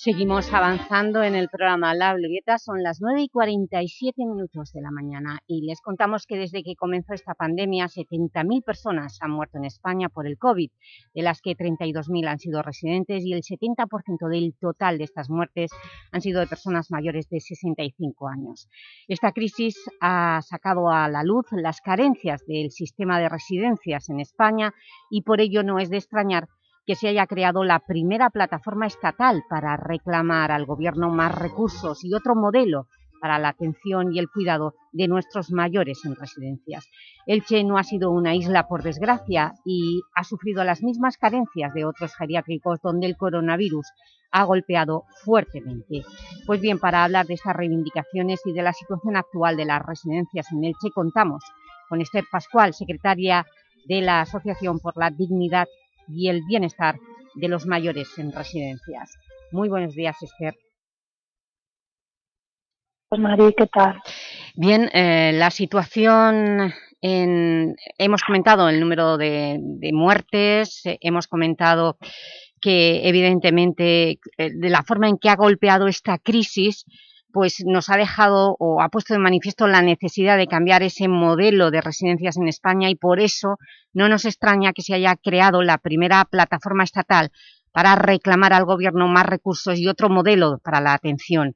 Seguimos avanzando en el programa La Glorieta, son las 9 y 47 minutos de la mañana y les contamos que desde que comenzó esta pandemia 70.000 personas han muerto en España por el COVID, de las que 32.000 han sido residentes y el 70% del total de estas muertes han sido de personas mayores de 65 años. Esta crisis ha sacado a la luz las carencias del sistema de residencias en España y por ello no es de extrañar que se haya creado la primera plataforma estatal para reclamar al Gobierno más recursos y otro modelo para la atención y el cuidado de nuestros mayores en residencias. Elche no ha sido una isla, por desgracia, y ha sufrido las mismas carencias de otros geriátricos donde el coronavirus ha golpeado fuertemente. Pues bien, para hablar de estas reivindicaciones y de la situación actual de las residencias en Elche, contamos con Esther Pascual, secretaria de la Asociación por la Dignidad y el bienestar de los mayores en residencias. Muy buenos días, Esther. Pues María, ¿qué tal? Bien, eh, la situación, en, hemos comentado el número de, muertes, hemos comentado que evidentemente eh, de la forma en que ha golpeado esta crisis pues nos ha dejado o ha puesto de manifiesto la necesidad de cambiar ese modelo de residencias en España y por eso no nos extraña que se haya creado la primera plataforma estatal para reclamar al Gobierno más recursos y otro modelo para la atención.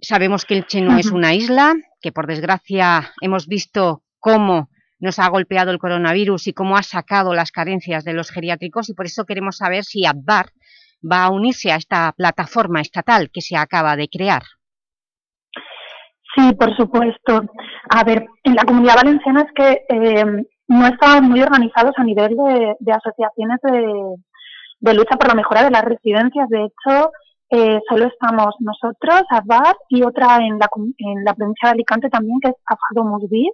Sabemos que Elche no es una isla, que por desgracia hemos visto cómo nos ha golpeado el coronavirus y cómo ha sacado las carencias de los geriátricos y por eso queremos saber si ABBAR va a unirse a esta plataforma estatal que se acaba de crear. Sí, por supuesto. A ver, en la comunidad valenciana es que eh, no estaban muy organizados a nivel de, asociaciones de, lucha por la mejora de las residencias. De hecho, eh, solo estamos nosotros, ABAR, y otra en la, en la provincia de Alicante también, que es Afado Musbí,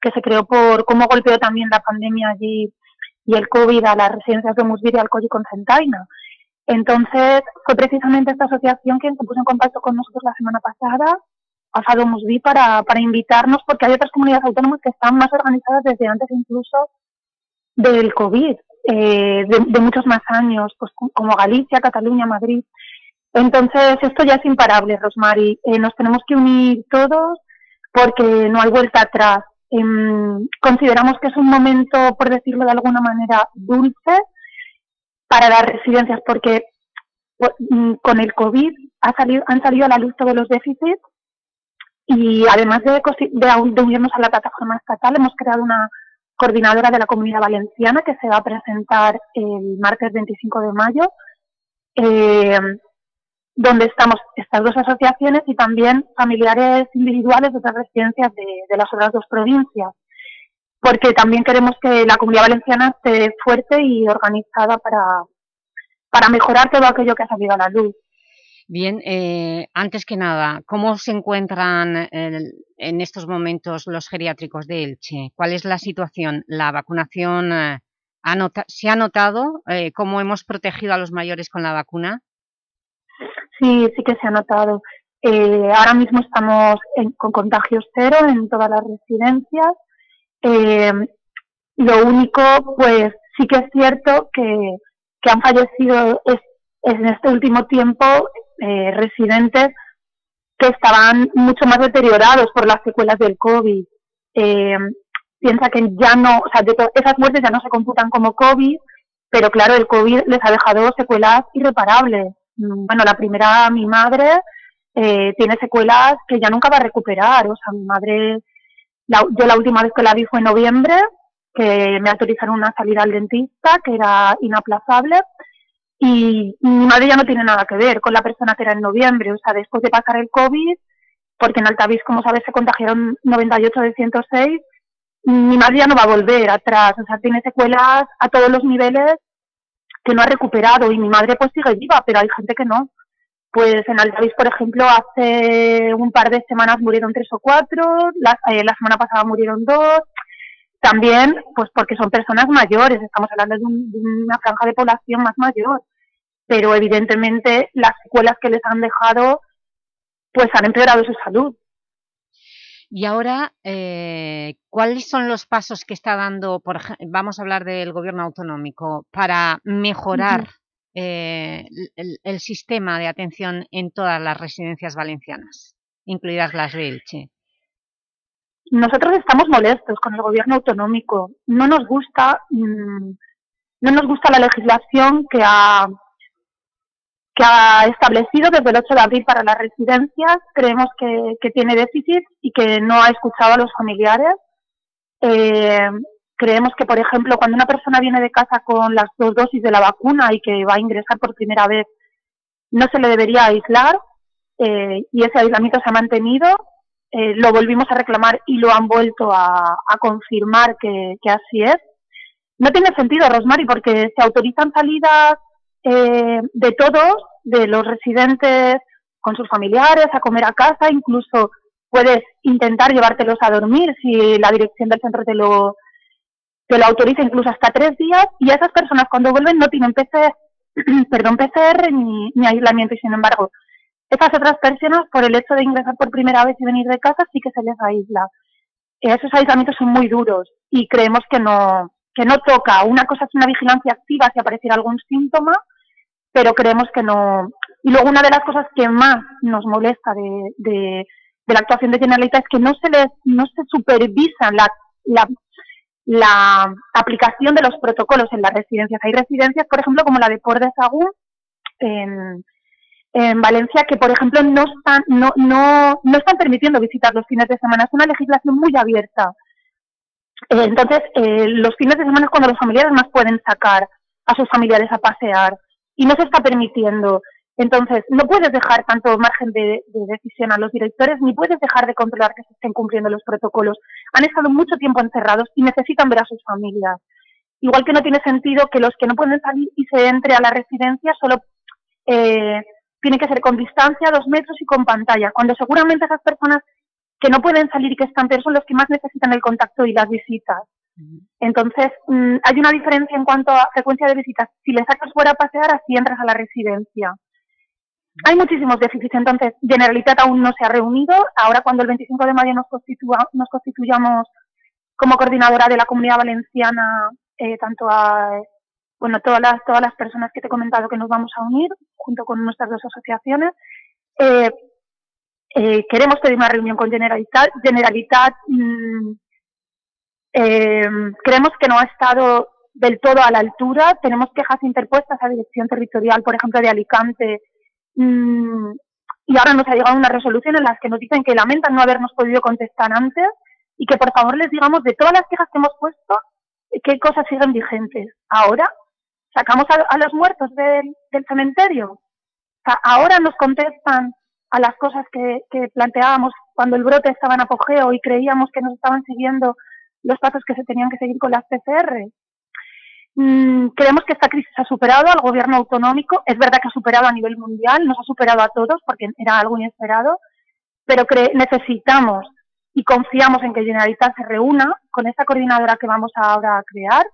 que se creó por cómo golpeó también la pandemia allí y el COVID a las residencias de Musbir y Alcoy con Centaina. Entonces, fue precisamente esta asociación quien se puso en contacto con nosotros la semana pasada pasado Musbi para, para invitarnos, porque hay otras comunidades autónomas que están más organizadas desde antes incluso del COVID, eh, de, muchos más años, pues como Galicia, Cataluña, Madrid. Entonces, esto ya es imparable, Rosmary. Eh, nos tenemos que unir todos porque no hay vuelta atrás. Em, consideramos que es un momento, por decirlo de alguna manera, dulce para las residencias, porque pues, mm, con el COVID ha salido, han salido a la luz todos los déficits y además de, de, unirnos a la plataforma estatal, hemos creado una coordinadora de la comunidad valenciana que se va a presentar el martes 25 de mayo, eh, donde estamos estas dos asociaciones y también familiares individuales de otras residencias de, las otras dos provincias, porque también queremos que la comunidad valenciana esté fuerte y organizada para, para mejorar todo aquello que ha salido a la luz. Bien, eh, antes que nada, ¿cómo se encuentran en estos momentos los geriátricos de Elche? ¿Cuál es la situación? ¿La vacunación eh, se ha notado? Eh, ¿Cómo hemos protegido a los mayores con la vacuna? Sí, sí que se ha notado. ahora mismo estamos con contagios cero en todas las residencias. lo único, pues sí que es cierto que, que han fallecido en este último tiempo eh, residentes que estaban mucho más deteriorados por las secuelas del COVID. Eh, piensa que ya no, o sea, esas muertes ya no se computan como COVID, pero claro, el COVID les ha dejado secuelas irreparables. Mm, bueno, la primera, mi madre, eh, tiene secuelas que ya nunca va a recuperar. O sea, mi madre, yo la última vez que la vi fue en noviembre, que me autorizaron una salida al dentista, que era inaplazable, y mi madre ya no tiene nada que ver con la persona que era en noviembre, o sea, después de pasar el COVID, porque en Altavís, como sabes, se contagiaron 98 de 106, mi madre ya no va a volver atrás, o sea, tiene secuelas a todos los niveles que no ha recuperado y mi madre pues sigue viva, pero hay gente que no. Pues en Altavís, por ejemplo, hace un par de semanas murieron tres o cuatro, la, eh, la semana pasada murieron dos, también, pues porque son personas mayores, estamos hablando de, una franja de población más mayor, pero evidentemente las secuelas que les han dejado, pues han empeorado su salud. Y ahora, eh, ¿cuáles son los pasos que está dando, por vamos a hablar del gobierno autonómico, para mejorar eh, el, sistema de atención en todas las residencias valencianas, incluidas las de Elche? Nosotros estamos molestos con el gobierno autonómico. No nos gusta, mm, no nos gusta la legislación que ha, que ha establecido desde el 8 de abril para las residencias. Creemos que, tiene déficit y que no ha escuchado a los familiares. Eh, creemos que, por ejemplo, cuando una persona viene de casa con las dos dosis de la vacuna y que va a ingresar por primera vez, no se le debería aislar eh, y ese aislamiento se ha mantenido eh, lo volvimos a reclamar y lo han vuelto a, confirmar que, así es. No tiene sentido, Rosmary, porque se autorizan salidas eh, de todos, de los residentes con sus familiares, a comer a casa, incluso puedes intentar llevártelos a dormir si la dirección del centro te lo, te lo autoriza incluso hasta tres días y esas personas cuando vuelven no tienen PCR, perdón, PCR ni, ni aislamiento y sin embargo esas otras personas, por el hecho de ingresar por primera vez y venir de casa, sí que se les aísla. Esos aislamientos son muy duros y creemos que no, que no toca. Una cosa es una vigilancia activa si apareciera algún síntoma, pero creemos que no. Y luego una de las cosas que más nos molesta de, de, la actuación de Generalitat es que no se les, no se supervisa la, la, aplicación de los protocolos en las residencias. Hay residencias, por ejemplo, como la de Port de en, en Valencia que, por ejemplo, no están, no, no, no están permitiendo visitar los fines de semana. Es una legislación muy abierta. Eh, entonces, eh, los fines de semana es cuando los familiares más pueden sacar a sus familiares a pasear y no se está permitiendo. Entonces, no puedes dejar tanto margen de, decisión a los directores ni puedes dejar de controlar que se estén cumpliendo los protocolos. Han estado mucho tiempo encerrados y necesitan ver a sus familias. Igual que no tiene sentido que los que no pueden salir y se entre a la residencia solo eh, tiene que ser con distancia, dos metros y con pantalla, cuando seguramente esas personas que no pueden salir y que están pero son los que más necesitan el contacto y las visitas. Entonces, mm, hay una diferencia en cuanto a frecuencia de visitas. Si le sacas fuera a pasear, así entras a la residencia. Hay muchísimos déficits, entonces Generalitat aún no se ha reunido. Ahora cuando el 25 de mayo nos, nos constituyamos como coordinadora de la comunidad valenciana, eh, tanto a bueno, todas las, todas las personas que te he comentado que nos vamos a unir, junto con nuestras dos asociaciones, eh, eh, queremos pedir una reunión con Generalitat. Generalitat mm, eh, creemos que no ha estado del todo a la altura. Tenemos quejas interpuestas a Dirección Territorial, por ejemplo, de Alicante, mm, y ahora nos ha llegado una resolución en las que nos dicen que lamentan no habernos podido contestar antes y que por favor les digamos de todas las quejas que hemos puesto, qué cosas siguen vigentes. Ahora sacamos a, los muertos del, cementerio. ahora nos contestan a las cosas que, planteábamos cuando el brote estaba en apogeo y creíamos que nos estaban siguiendo los pasos que se tenían que seguir con las PCR. mm, creemos que esta crisis ha superado al gobierno autonómico. Es verdad que ha superado a nivel mundial, nos ha superado a todos porque era algo inesperado, pero necesitamos y confiamos en que Generalitat se reúna con esta coordinadora que vamos ahora a crear,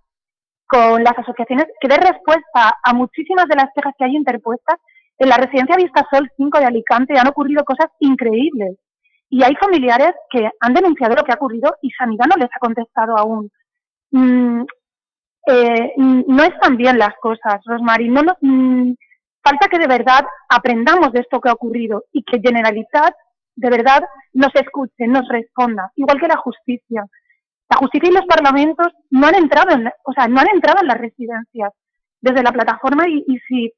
con las asociaciones, que dé respuesta a muchísimas de las quejas que hay interpuestas. En la residencia Vista Sol 5 de Alicante han ocurrido cosas increíbles y hay familiares que han denunciado lo que ha ocurrido y Sanidad no les ha contestado aún. Mm, eh, no están bien las cosas, Rosmary. No mm, falta que de verdad aprendamos de esto que ha ocurrido y que Generalitat de verdad nos escuche, nos responda, igual que la justicia. La justicia y los parlamentos no han entrado en, o sea, no han entrado en las residencias desde la plataforma y, si,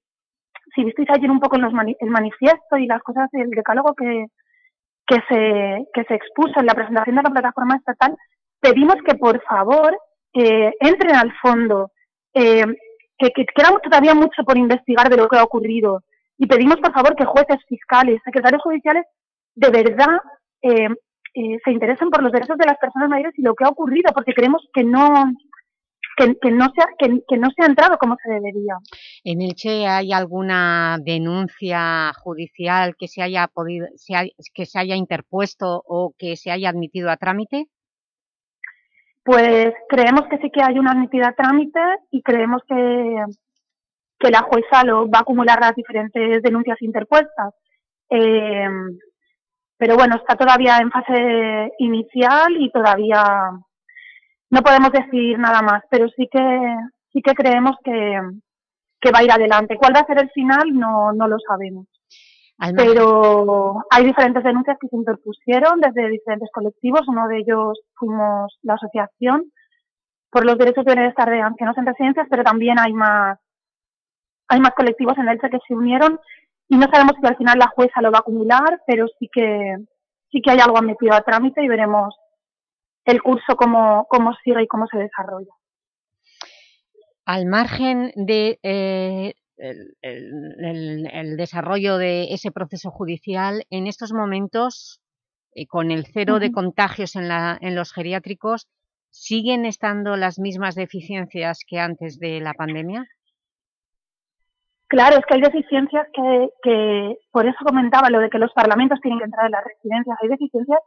si visteis ayer un poco los el manifiesto y las cosas del decálogo que, que se, que se expuso en la presentación de la plataforma estatal, pedimos que por favor eh, entren al fondo, eh, que, que queda todavía mucho por investigar de lo que ha ocurrido. Y pedimos por favor que jueces fiscales, secretarios judiciales de verdad eh, eh, se interesen por los derechos de las personas mayores y lo que ha ocurrido, porque creemos que no que, no se ha, que, no se ha entrado como se debería. ¿En Elche hay alguna denuncia judicial que se haya podido que se haya interpuesto o que se haya admitido a trámite? Pues creemos que sí que hay una admitida a trámite y creemos que, que la jueza lo va a acumular las diferentes denuncias interpuestas. Eh, pero bueno, está todavía en fase inicial y todavía no podemos decir nada más, pero sí que sí que creemos que, que va a ir adelante. ¿Cuál va a ser el final? No, no lo sabemos. Pero hay diferentes denuncias que se interpusieron desde diferentes colectivos. Uno de ellos fuimos la Asociación por los Derechos de Bienestar de Ancianos en Residencias, pero también hay más, hay más colectivos en Elche que se unieron y no sabemos si al final la jueza lo va a acumular, pero sí que sí que hay algo metido a trámite y veremos el curso cómo, cómo sigue y cómo se desarrolla. Al margen de eh, el, desarrollo de ese proceso judicial, en estos momentos, eh, con el cero de contagios en, la, en los geriátricos, ¿siguen estando las mismas deficiencias que antes de la pandemia? Claro, es que hay deficiencias que, que, por eso comentaba lo de que los parlamentos tienen que entrar en las residencias, hay deficiencias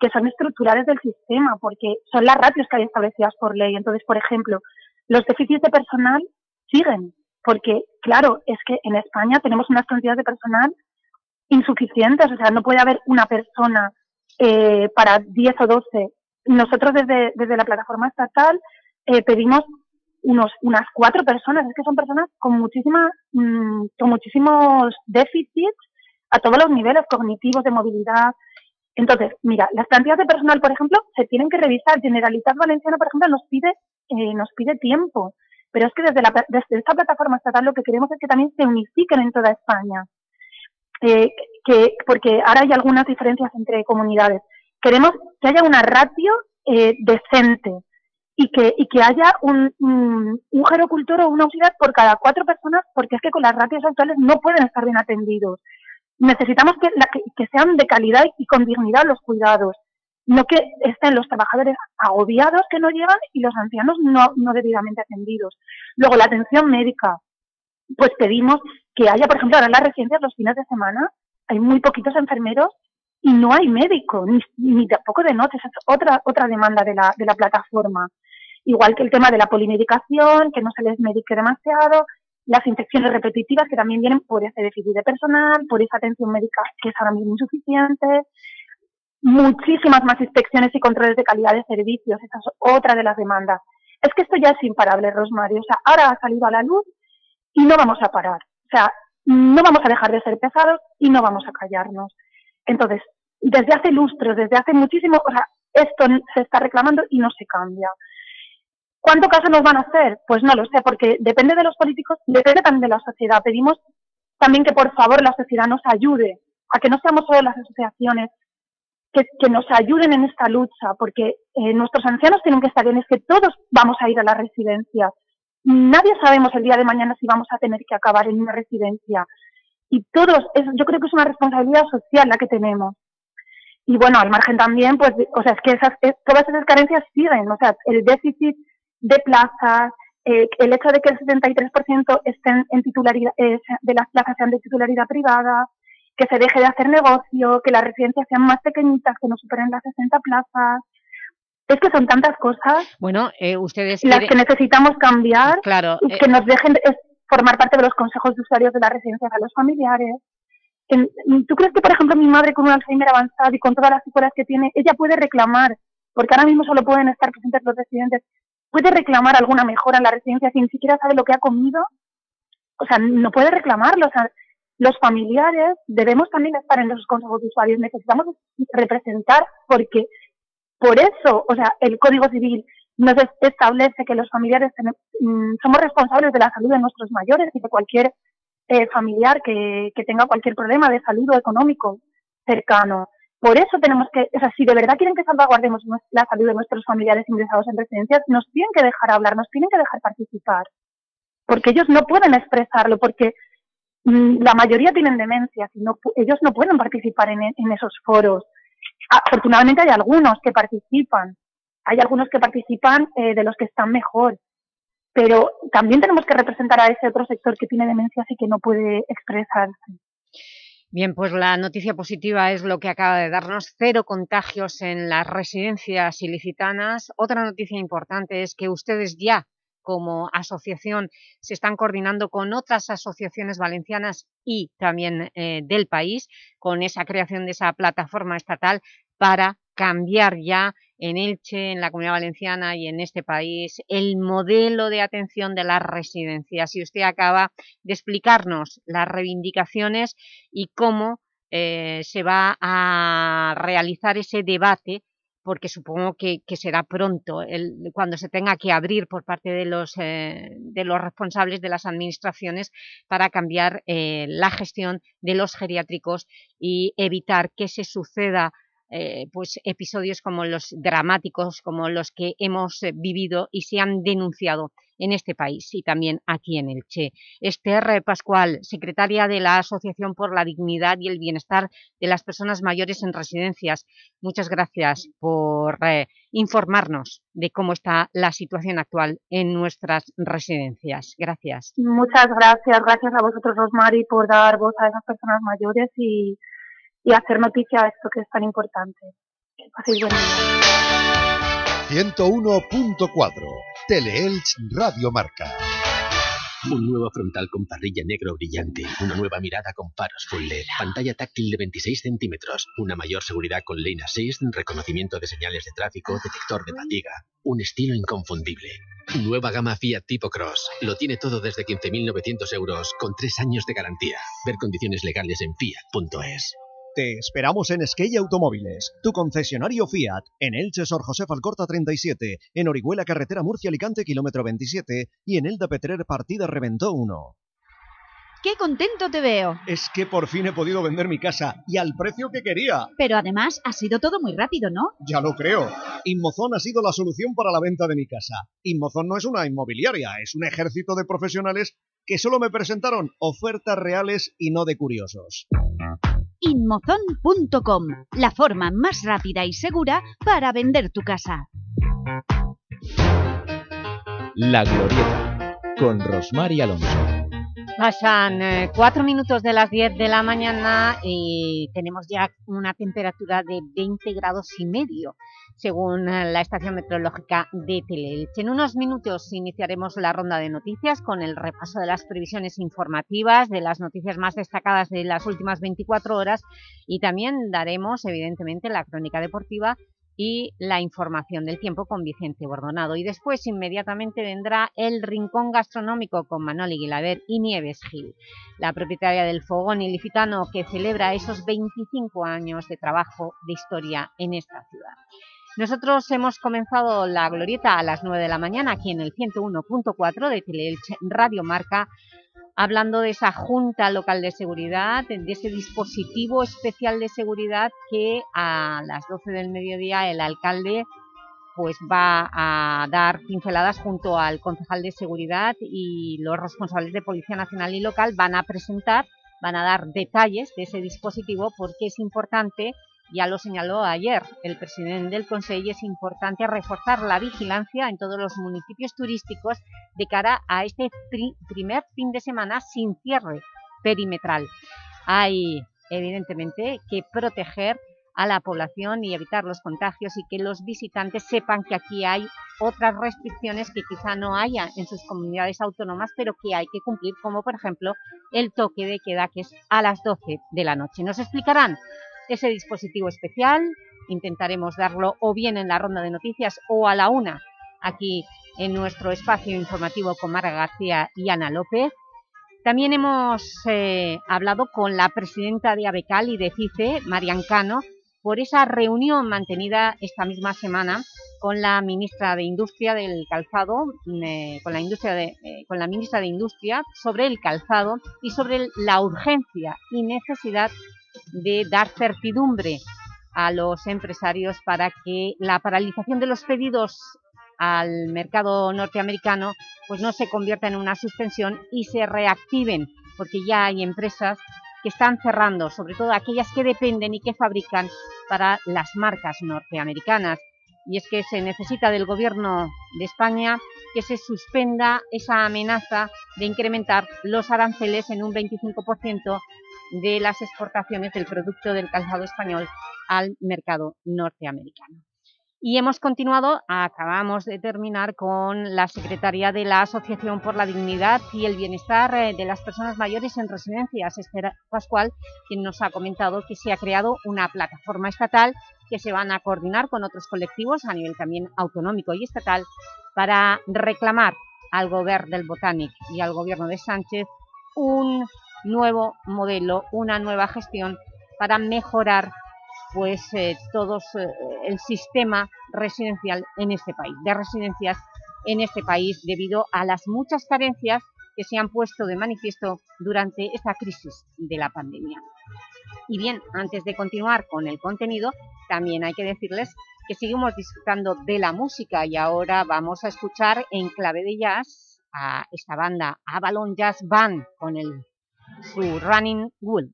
que son estructurales del sistema, porque son las ratios que hay establecidas por ley. Entonces, por ejemplo, los déficits de personal siguen, porque, claro, es que en España tenemos unas cantidades de personal insuficientes, o sea, no puede haber una persona eh, para 10 o 12. Nosotros desde, desde la plataforma estatal eh, pedimos unos, unas cuatro personas, es que son personas con, muchísima, mm, con muchísimos déficits a todos los niveles cognitivos, de movilidad. Entonces, mira, las plantillas de personal, por ejemplo, se tienen que revisar. Generalitat Valenciana, por ejemplo, nos pide, eh, nos pide tiempo. Pero es que desde, la, desde esta plataforma estatal lo que queremos es que también se unifiquen en toda España. Eh, que, porque ahora hay algunas diferencias entre comunidades. Queremos que haya una ratio eh, decente, y que, y que haya un, un, gerocultor o una auxiliar por cada cuatro personas, porque es que con las ratios actuales no pueden estar bien atendidos. Necesitamos que, que, sean de calidad y con dignidad los cuidados, no que estén los trabajadores agobiados que no llegan y los ancianos no, no debidamente atendidos. Luego, la atención médica, pues pedimos que haya, por ejemplo, ahora en las residencias los fines de semana hay muy poquitos enfermeros y no hay médico, ni, ni tampoco de noche. Esa es otra, otra demanda de la, de la plataforma. Igual que el tema de la polimedicación, que no se les medique demasiado, las infecciones repetitivas que también vienen por ese déficit de personal, por esa atención médica que es ahora mismo insuficiente, muchísimas más inspecciones y controles de calidad de servicios, esa es otra de las demandas. Es que esto ya es imparable, Rosmario. O sea, ahora ha salido a la luz y no vamos a parar. O sea, no vamos a dejar de ser pesados y no vamos a callarnos. Entonces, desde hace lustros, desde hace muchísimo, o sea, esto se está reclamando y no se cambia. ¿Cuánto caso nos van a hacer? Pues no lo sé, porque depende de los políticos, depende también de la sociedad. Pedimos también que por favor la sociedad nos ayude, a que no seamos solo las asociaciones, que, nos ayuden en esta lucha, porque eh, nuestros ancianos tienen que estar bien, es que todos vamos a ir a la residencia. Nadie sabemos el día de mañana si vamos a tener que acabar en una residencia. Y todos, yo creo que es una responsabilidad social la que tenemos. Y bueno, al margen también, pues, o sea, es que esas, todas esas carencias siguen, o sea, el déficit de plazas, eh, el hecho de que el 73% estén en titularidad, eh, de las plazas sean de titularidad privada, que se deje de hacer negocio, que las residencias sean más pequeñitas, que no superen las 60 plazas. Es que son tantas cosas bueno, eh, ustedes las quieren- que necesitamos cambiar Claro, y eh, que nos dejen es, formar parte de los consejos de usuarios de las residencias a los familiares. ¿Tú crees que, por ejemplo, mi madre con un Alzheimer avanzado y con todas las secuelas que tiene, ella puede reclamar, porque ahora mismo solo pueden estar presentes los residentes, puede reclamar alguna mejora en la residencia si ni siquiera sabe lo que ha comido? O sea, no puede reclamarlo. O sea, los familiares debemos también estar en esos consejos de usuarios. Necesitamos representar porque por eso, o sea, el Código Civil nos es- establece que los familiares mm, somos responsables de la salud de nuestros mayores y de cualquier eh, familiar que, tenga cualquier problema de salud o económico cercano. Por eso tenemos que, o sea, si de verdad quieren que salvaguardemos la salud de nuestros familiares ingresados en residencias, nos tienen que dejar hablar, nos tienen que dejar participar. Porque ellos no pueden expresarlo, porque mm, la mayoría tienen demencias y no, ellos no pueden participar en esos foros. Afortunadamente hay algunos que participan, hay algunos que participan eh, de los que están mejor, pero también tenemos que representar a ese otro sector que tiene demencias y que no puede expresarse. Bien, pues la noticia positiva es lo que acaba de darnos, cero contagios en las residencias ilicitanas. Otra noticia importante es que ustedes ya, como asociación, se están coordinando con otras asociaciones valencianas y también eh, del país, con esa creación de esa plataforma estatal para cambiar ya en Elche, en la Comunidad Valenciana y en este país el modelo de atención de las residencias. Y usted acaba de explicarnos las reivindicaciones y cómo eh, se va a realizar ese debate porque supongo que, será pronto, cuando se tenga que abrir por parte de los, eh, responsables de las administraciones para cambiar eh, la gestión de los geriátricos y evitar que se suceda eh, pues episodios como los dramáticos, como los que hemos eh, vivido y se han denunciado en este país y también aquí en Elche. Esther Pascual, secretaria de la Asociación por la Dignidad y el Bienestar de las Personas Mayores en Residencias, muchas gracias por eh, informarnos de cómo está la situación actual en nuestras residencias. Gracias. Muchas gracias, gracias a vosotros, Rosmary, por dar voz a esas personas mayores y, y hacer noticia a esto que es tan importante. Que paséis buen día. 101.4 Teleelch Radio Marca. Un nuevo frontal con parrilla negro brillante, una nueva mirada con faros full LED, pantalla táctil de 26 centímetros, una mayor seguridad con Lane Assist, reconocimiento de señales de tráfico, detector de fatiga, un estilo inconfundible. Nueva gama Fiat Tipo Cross. Lo tiene todo desde 15.900 euros con 3 años de garantía. Ver condiciones legales en fiat.es. Te esperamos en Esquella Automóviles, tu concesionario Fiat, en Elche Sor José Alcorta 37, en Orihuela Carretera Murcia Alicante kilómetro 27 y en Elda Petrer Partida Reventó 1. ¡Qué contento te veo! Es que por fin he podido vender mi casa y al precio que quería. Pero además ha sido todo muy rápido, ¿no? Ya lo creo. Inmozón ha sido la solución para la venta de mi casa. Inmozón no es una inmobiliaria, es un ejército de profesionales que solo me presentaron ofertas reales y no de curiosos. Inmozon.com, la forma más rápida y segura para vender tu casa. La Glorieta, con Rosmar y Alonso. Pasan eh, cuatro minutos de las 10 de la mañana y tenemos ya una temperatura de 20 grados y medio, según eh, la estación meteorológica de Teleelch. En unos minutos iniciaremos la ronda de noticias con el repaso de las previsiones informativas, de las noticias más destacadas de las últimas 24 horas y también daremos, evidentemente, la crónica deportiva y la información del tiempo con Vicente Bordonado. Y después inmediatamente vendrá el Rincón Gastronómico con Manoli Guilaber y Nieves Gil, la propietaria del Fogón Ilicitano que celebra esos 25 años de trabajo de historia en esta ciudad. Nosotros hemos comenzado la glorieta a las 9 de la mañana aquí en el 101.4 de Teleelch Radio Marca hablando de esa Junta Local de Seguridad, de ese dispositivo especial de seguridad que a las 12 del mediodía el alcalde pues va a dar pinceladas junto al concejal de seguridad y los responsables de Policía Nacional y Local van a presentar, van a dar detalles de ese dispositivo porque es importante Ya lo señaló ayer el presidente del Consejo, es importante reforzar la vigilancia en todos los municipios turísticos de cara a este primer fin de semana sin cierre perimetral. Hay, evidentemente, que proteger a la población y evitar los contagios y que los visitantes sepan que aquí hay otras restricciones que quizá no haya en sus comunidades autónomas, pero que hay que cumplir, como por ejemplo el toque de queda, que es a las 12 de la noche. Nos explicarán ese dispositivo especial, intentaremos darlo o bien en la ronda de noticias o a la una, aquí en nuestro espacio informativo con Mara García y Ana López. También hemos eh, hablado con la presidenta de ABECAL y de CICE, Marian Cano, por esa reunión mantenida esta misma semana con la ministra de Industria del Calzado, mm, eh, con, la eh, con la ministra de Industria sobre el calzado y sobre la urgencia y necesidad de dar certidumbre a los empresarios para que la paralización de los pedidos al mercado norteamericano pues no se convierta en una suspensión y se reactiven, porque ya hay empresas que están cerrando, sobre todo aquellas que dependen y que fabrican para las marcas norteamericanas. Y es que se necesita del Gobierno de España que se suspenda esa amenaza de incrementar los aranceles en un 25% de las exportaciones del producto del calzado español al mercado norteamericano. Y hemos continuado, acabamos de terminar con la secretaria de la Asociación por la Dignidad y el Bienestar eh, de las Personas Mayores en Residencias, Esther Pascual, quien nos ha comentado que se ha creado una plataforma estatal que se van a coordinar con otros colectivos a nivel también autonómico y estatal para reclamar al Gobierno del Botánic y al Gobierno de Sánchez un nuevo modelo, una nueva gestión para mejorar pues eh, todo eh, el sistema residencial en este país, de residencias en este país debido a las muchas carencias que se han puesto de manifiesto durante esta crisis de la pandemia. Y bien, antes de continuar con el contenido, también hay que decirles que seguimos disfrutando de la música y ahora vamos a escuchar en clave de jazz a esta banda Avalon Jazz Band con el, Running Wood.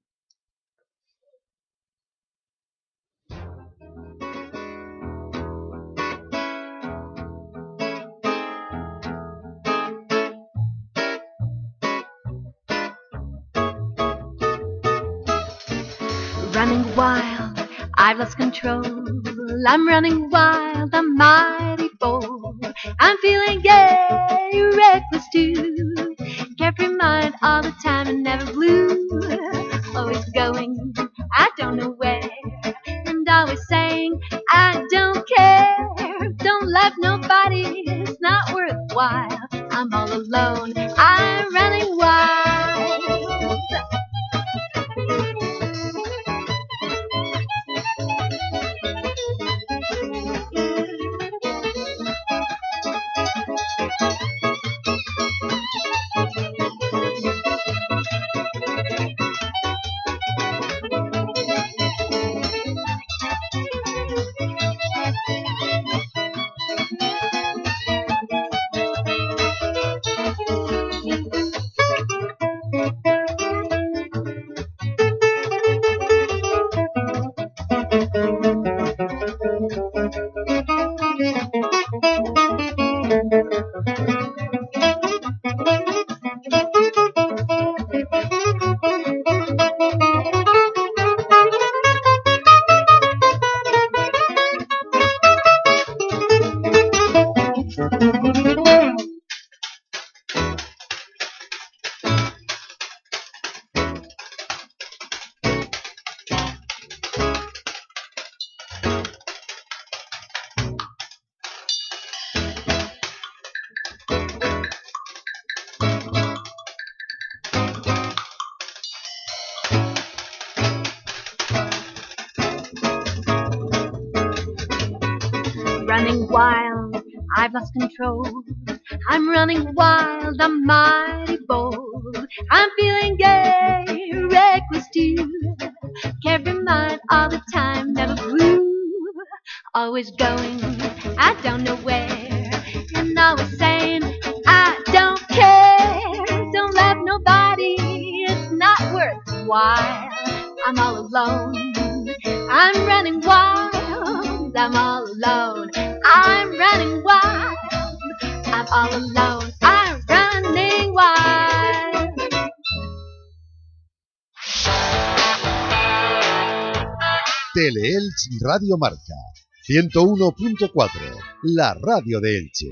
running wild, I've lost control. I'm running wild, I'm mighty bold. I'm feeling gay, reckless too. Carefree mind all the time and never blue. Always going, I don't know where. And always saying, I don't care. Don't love nobody, it's not worthwhile. I'm all alone, I'm running Always going, I don't know where. And always saying, I don't care. Don't love nobody, it's not worthwhile. I'm all alone, I'm running wild, I'm all alone. I'm running wild, I'm all alone. I'm running wild. Teleelch Radio Marca 101.4, la radio de Elche.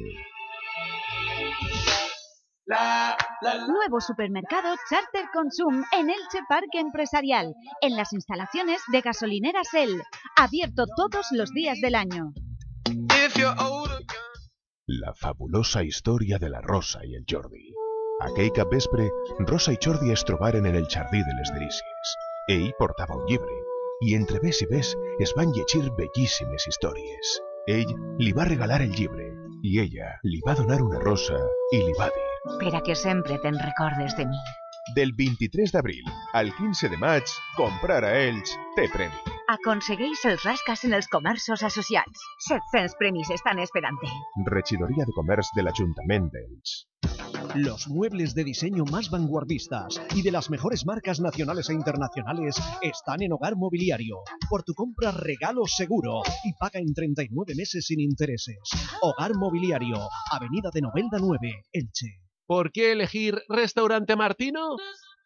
Nuevo supermercado Charter Consum en Elche Parque Empresarial, en las instalaciones de gasolineras El, abierto todos los días del año. La fabulosa historia de la Rosa i el Jordi. Aquell cap vespre, Rosa i Jordi es trobaren en el jardí de les Delícies. Ell portava un llibre, i entre ves i ves es van llegir bellíssimes històries. Ell li va regalar el llibre, i ella li va donar una rosa i li va dir Per a que sempre te'n recordes de mi. del 23 d'abril al 15 de maig, comprar a Elx té premi. Aconsegueix els rascas en els comerços associats. 700 premis estan esperant-te. Regidoria de Comerç de l'Ajuntament d'Elx. Los muebles de diseño más vanguardistas y de las mejores marcas nacionales e internacionales están en Hogar Mobiliario. Por tu compra regalo seguro y paga en 39 meses sin intereses. Hogar Mobiliario, Avenida de Novelda 9, Elche. ¿Por qué elegir Restaurante Martino?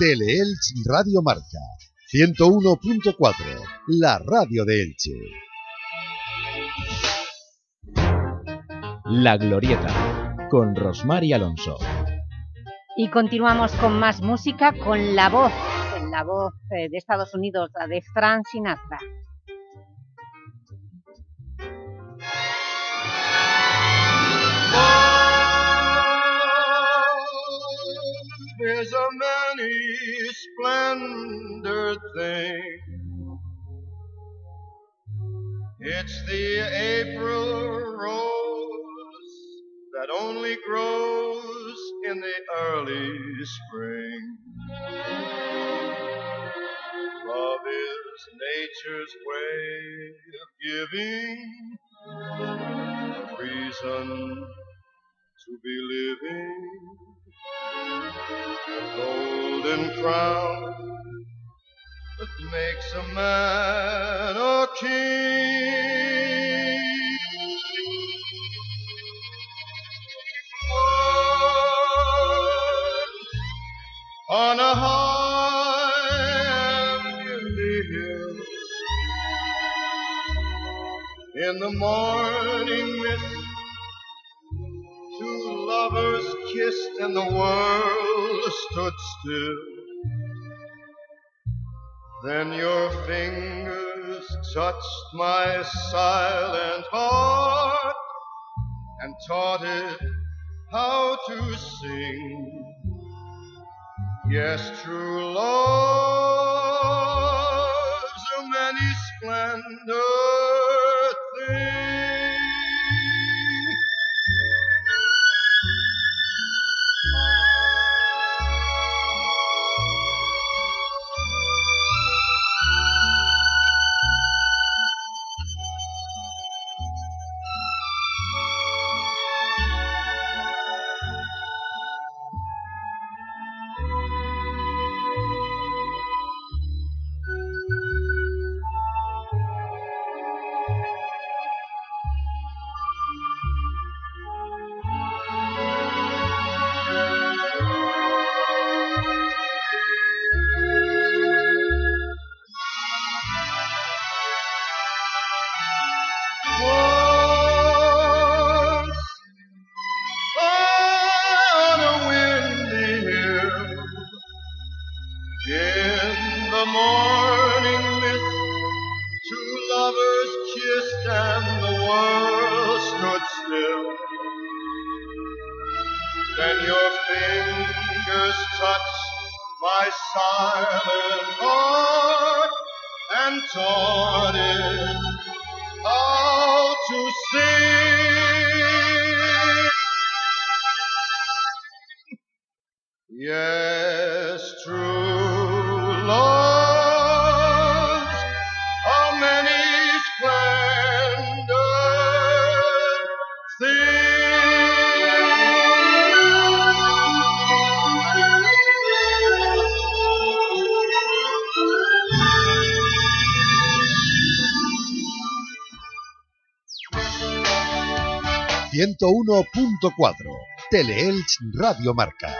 Teleelch Radio Marca 101.4, la radio de Elche. La Glorieta, con Rosmar y Alonso. Y continuamos con más música, con la voz, la voz eh, de Estados Unidos, la de Frank Sinatra. a many splendor thing. It's the April rose that only grows in the early spring. Love is nature's way of giving reason to be living golden crown that makes a man a king. On a high hill, in the morning mist, two lovers kissed and the world stood still. Then your fingers touched my silent heart and taught it how to sing. Yes, true love's a many splendor 101.4 Teleelch Radio Marca.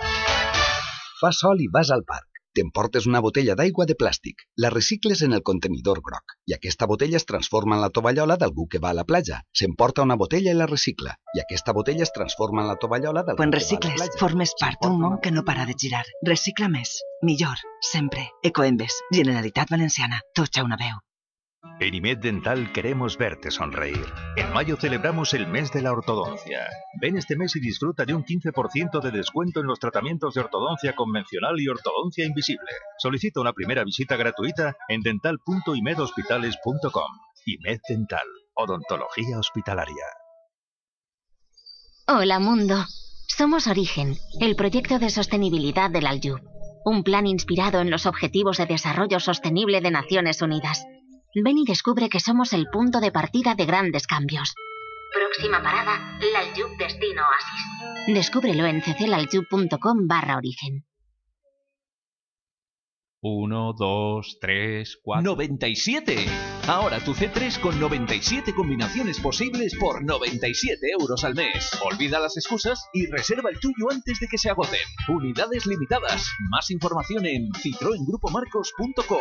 Fa sol i vas al parc. T'emportes una botella d'aigua de plàstic, la recicles en el contenidor groc i aquesta botella es transforma en la tovallola d'algú que va a la platja. S'emporta una botella i la recicla i aquesta botella es transforma en la tovallola d'algú Quan que va a la recicles, formes part d'un món que no para de girar. Recicla més. Millor. Sempre. Ecoembes. Generalitat Valenciana. Tots a una veu. En IMED Dental queremos verte sonreír. En mayo celebramos el mes de la ortodoncia. Ven este mes y disfruta de un 15% de descuento en los tratamientos de ortodoncia convencional y ortodoncia invisible. Solicita una primera visita gratuita en dental.imedhospitales.com. IMED Dental. Odontología hospitalaria. Hola mundo. Somos Origen, el proyecto de sostenibilidad del Aljub. Un plan inspirado en los Objetivos de Desarrollo Sostenible de Naciones Unidas. Ven y descubre que somos el punto de partida de grandes cambios. Próxima parada, Laljub Destino Oasis. Descúbrelo en cclaljub.com barra origen. 1, 2, 3, 4... ¡97! Ahora tu C3 con 97 combinaciones posibles por 97 euros al mes. Olvida las excusas y reserva el tuyo antes de que se agoten. Unidades limitadas. Más información en citroengrupomarcos.com.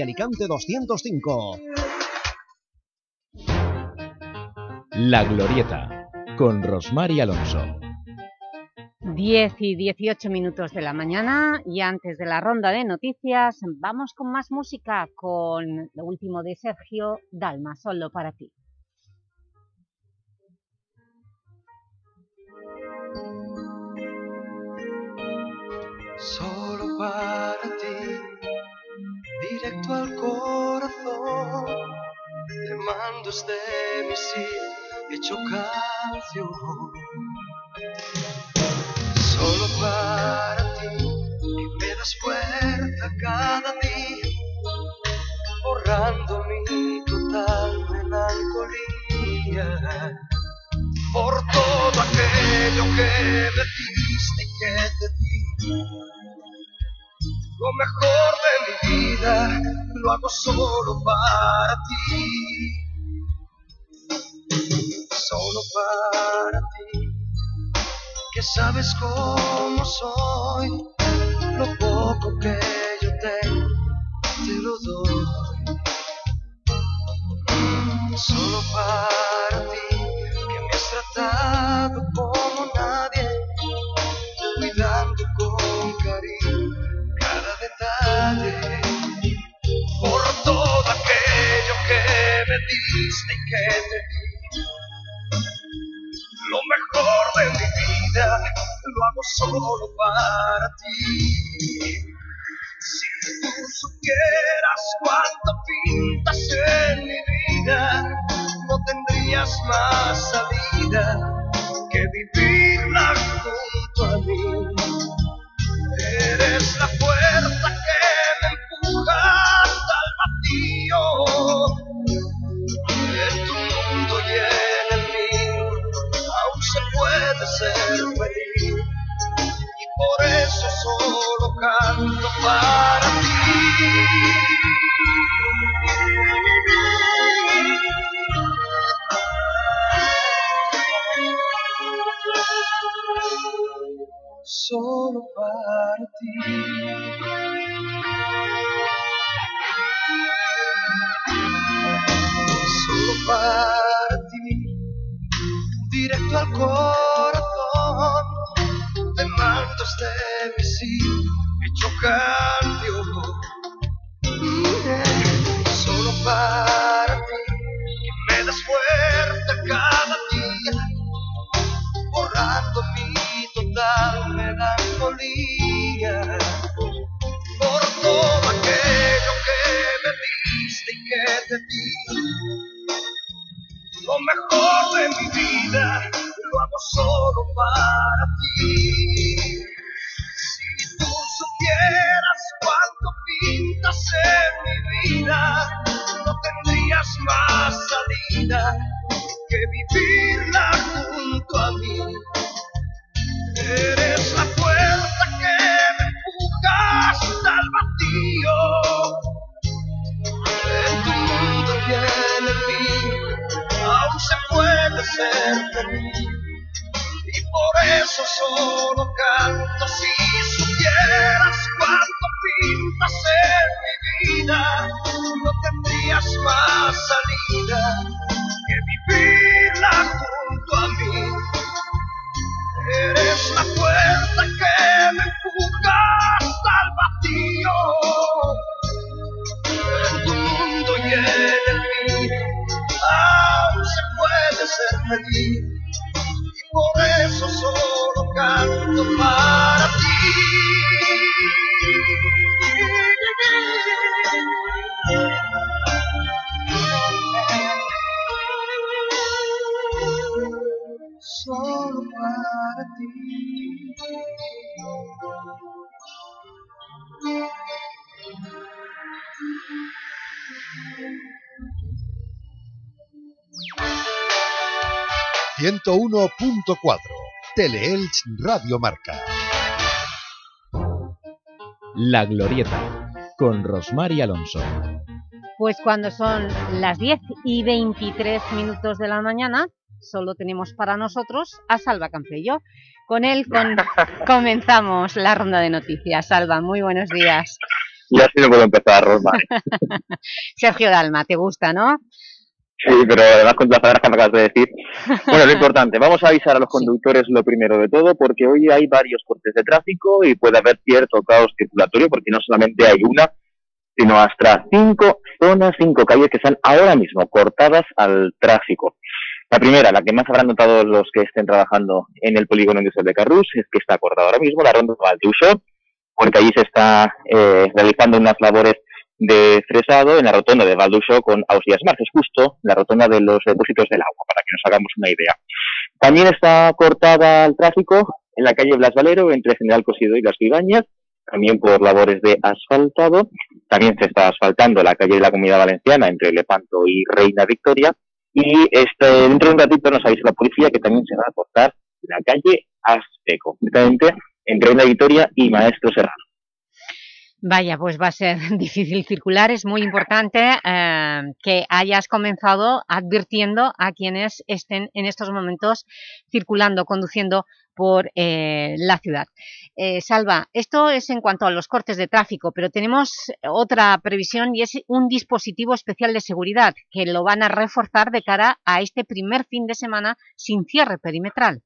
Alicante 205. La Glorieta, con Rosmar y Alonso. 10 y 18 minutos de la mañana y antes de la ronda de noticias vamos con más música con lo último de Sergio Dalma, solo para ti. Solo para ti, directo al corazón, te mando este misil hecho canción. Solo para ti, que me das fuerza cada día, borrando mi total melancolía. Por todo aquello que me diste y que te di. Lo mejor lo hago solo para ti. Solo para ti, que sabes cómo soy. Lo poco que yo tengo, te lo doy. Solo para que te di. Lo mejor de mi vida lo hago solo para ti. supieras cuánto pintas en mi vida, no tendrías más salida que vivirla tendrías más ...101.4... Teleelch Radio Marca. La Glorieta, con Rosmar y Alonso. Pues cuando son las 10 y 23 minutos de la mañana, solo tenemos para nosotros a Salva Campello. Con él con- comenzamos la ronda de noticias. Salva, muy buenos días. Ya sí no puedo empezar, Rosmar. Sergio Dalma, ¿te gusta, no? Sí, pero además con las palabras que me acabas de decir. Bueno, lo importante, vamos a avisar a los conductores lo primero de todo, porque hoy hay varios cortes de tráfico y puede haber cierto caos circulatorio, porque no solamente hay una, sino hasta cinco zonas, cinco calles que están ahora mismo cortadas al tráfico. La primera, la que más habrán notado los que estén trabajando en el polígono industrial de Carrús, es que está cortada ahora mismo la ronda de Valtuso, porque allí se está eh, realizando unas labores de fresado en la rotonda de Valduso con Ausias Marques, justo la rotonda de los depósitos del agua, para que nos hagamos una idea. También está cortada el tráfico en la calle Blas Valero entre General Cosido y Las Vigañas, también por labores de asfaltado. También se está asfaltando la calle de la Comunidad Valenciana entre Lepanto y Reina Victoria. Y este, dentro de un ratito nos avisa la policía que también se va a cortar la calle Azte, concretamente entre Reina Victoria y Maestro Serrano. Vaya, pues va a ser difícil circular. Es muy importante eh, que hayas comenzado advirtiendo a quienes estén en estos momentos circulando, conduciendo por eh, la ciudad. Eh, Salva, esto es en cuanto a los cortes de tráfico, pero tenemos otra previsión y es un dispositivo especial de seguridad que lo van a reforzar de cara a este primer fin de semana sin cierre perimetral.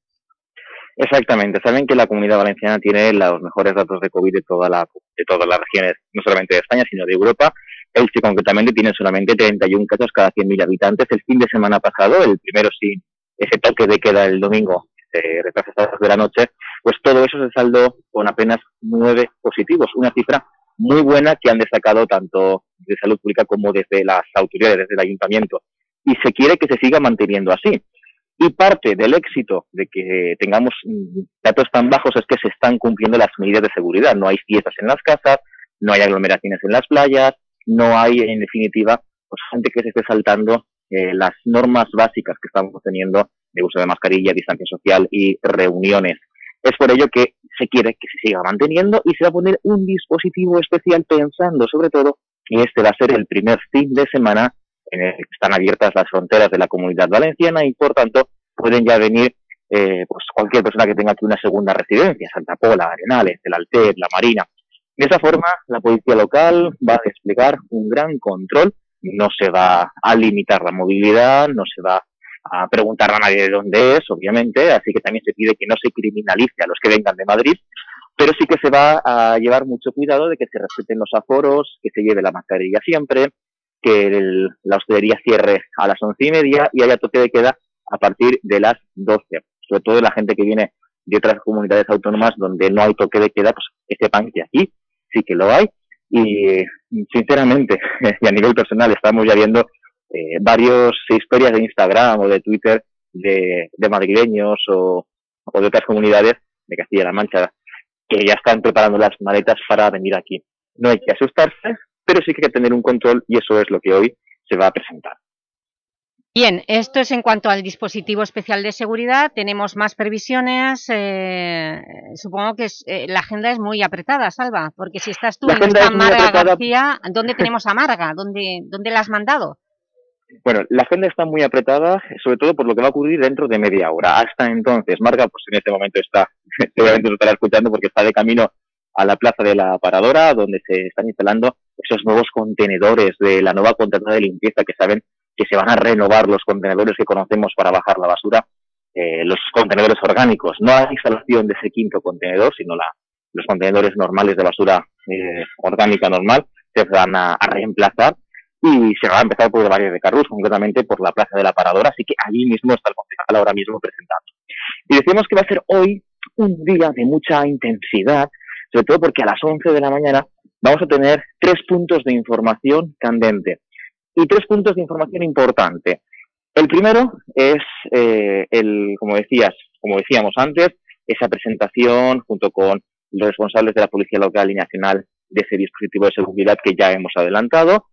Exactamente, saben que la comunidad valenciana tiene los mejores datos de COVID de, toda la, de todas las regiones, no solamente de España, sino de Europa. Elche concretamente tiene solamente 31 casos cada 100.000 habitantes. El fin de semana pasado, el primero sin ese toque de queda el domingo, se retrasa de la noche, pues todo eso se saldó con apenas nueve positivos, una cifra muy buena que han destacado tanto de salud pública como desde las autoridades, desde el ayuntamiento. Y se quiere que se siga manteniendo así. Y parte del éxito de que tengamos mm, datos tan bajos es que se están cumpliendo las medidas de seguridad. No hay fiestas en las casas, no hay aglomeraciones en las playas, no hay, en definitiva, pues, gente que se esté saltando eh, las normas básicas que estamos teniendo de uso de mascarilla, distancia social y reuniones. Es por ello que se quiere que se siga manteniendo y se va a poner un dispositivo especial pensando sobre todo que este va a ser el primer fin de semana en el que están abiertas las fronteras de la comunidad valenciana y por tanto pueden ya venir eh, pues cualquier persona que tenga aquí una segunda residencia, Santa Pola, Arenales, el Altet, la Marina. De esa forma, la policía local va a desplegar un gran control, no se va a limitar la movilidad, no se va a preguntar a nadie de dónde es, obviamente, así que también se pide que no se criminalice a los que vengan de Madrid, pero sí que se va a llevar mucho cuidado de que se respeten los aforos, que se lleve la mascarilla siempre, que la hostelería cierre a las once y media y haya toque de queda a partir de las doce. Sobre todo la gente que viene de otras comunidades autónomas donde no hay toque de queda, pues que sepan que aquí sí que lo hay. Y sinceramente, y a nivel personal, estamos ya viendo eh, varias historias de Instagram o de Twitter de, madrileños o, o, de otras comunidades de Castilla-La Mancha que ya están preparando las maletas para venir aquí. No hay que asustarse, pero sí que hay que tener un control y eso es lo que hoy se va a presentar. Bien, esto es en cuanto al dispositivo especial de seguridad. Tenemos más previsiones. Eh, supongo que eh, la agenda es muy apretada, Salva, porque si estás tú y no está Marga García, ¿dónde tenemos a Marga? ¿Dónde, ¿Dónde la has mandado? Bueno, la agenda está muy apretada, sobre todo por lo que va a ocurrir dentro de media hora. Hasta entonces, Marga, pues en este momento está, seguramente lo estará escuchando porque está de camino a la plaza de la paradora, donde se están instalando esos nuevos contenedores de la nueva contratada de limpieza que saben que se van a renovar los contenedores que conocemos para bajar la basura, eh, los contenedores orgánicos. No hay instalación de ese quinto contenedor, sino la, los contenedores normales de basura eh, orgánica normal se van a reemplazar y se va a empezar por el barrio de Carrus, concretamente por la Plaza de la Paradora, así que allí mismo está el concejal ahora mismo presentando. Y decimos que va a ser hoy un día de mucha intensidad, sobre todo porque a las 11 de la mañana vamos a tener tres puntos de información candente y tres puntos de información importante. El primero es eh, el, como decías, como decíamos antes, esa presentación junto con los responsables de la Policía Local y Nacional de ese dispositivo de seguridad que ya hemos adelantado.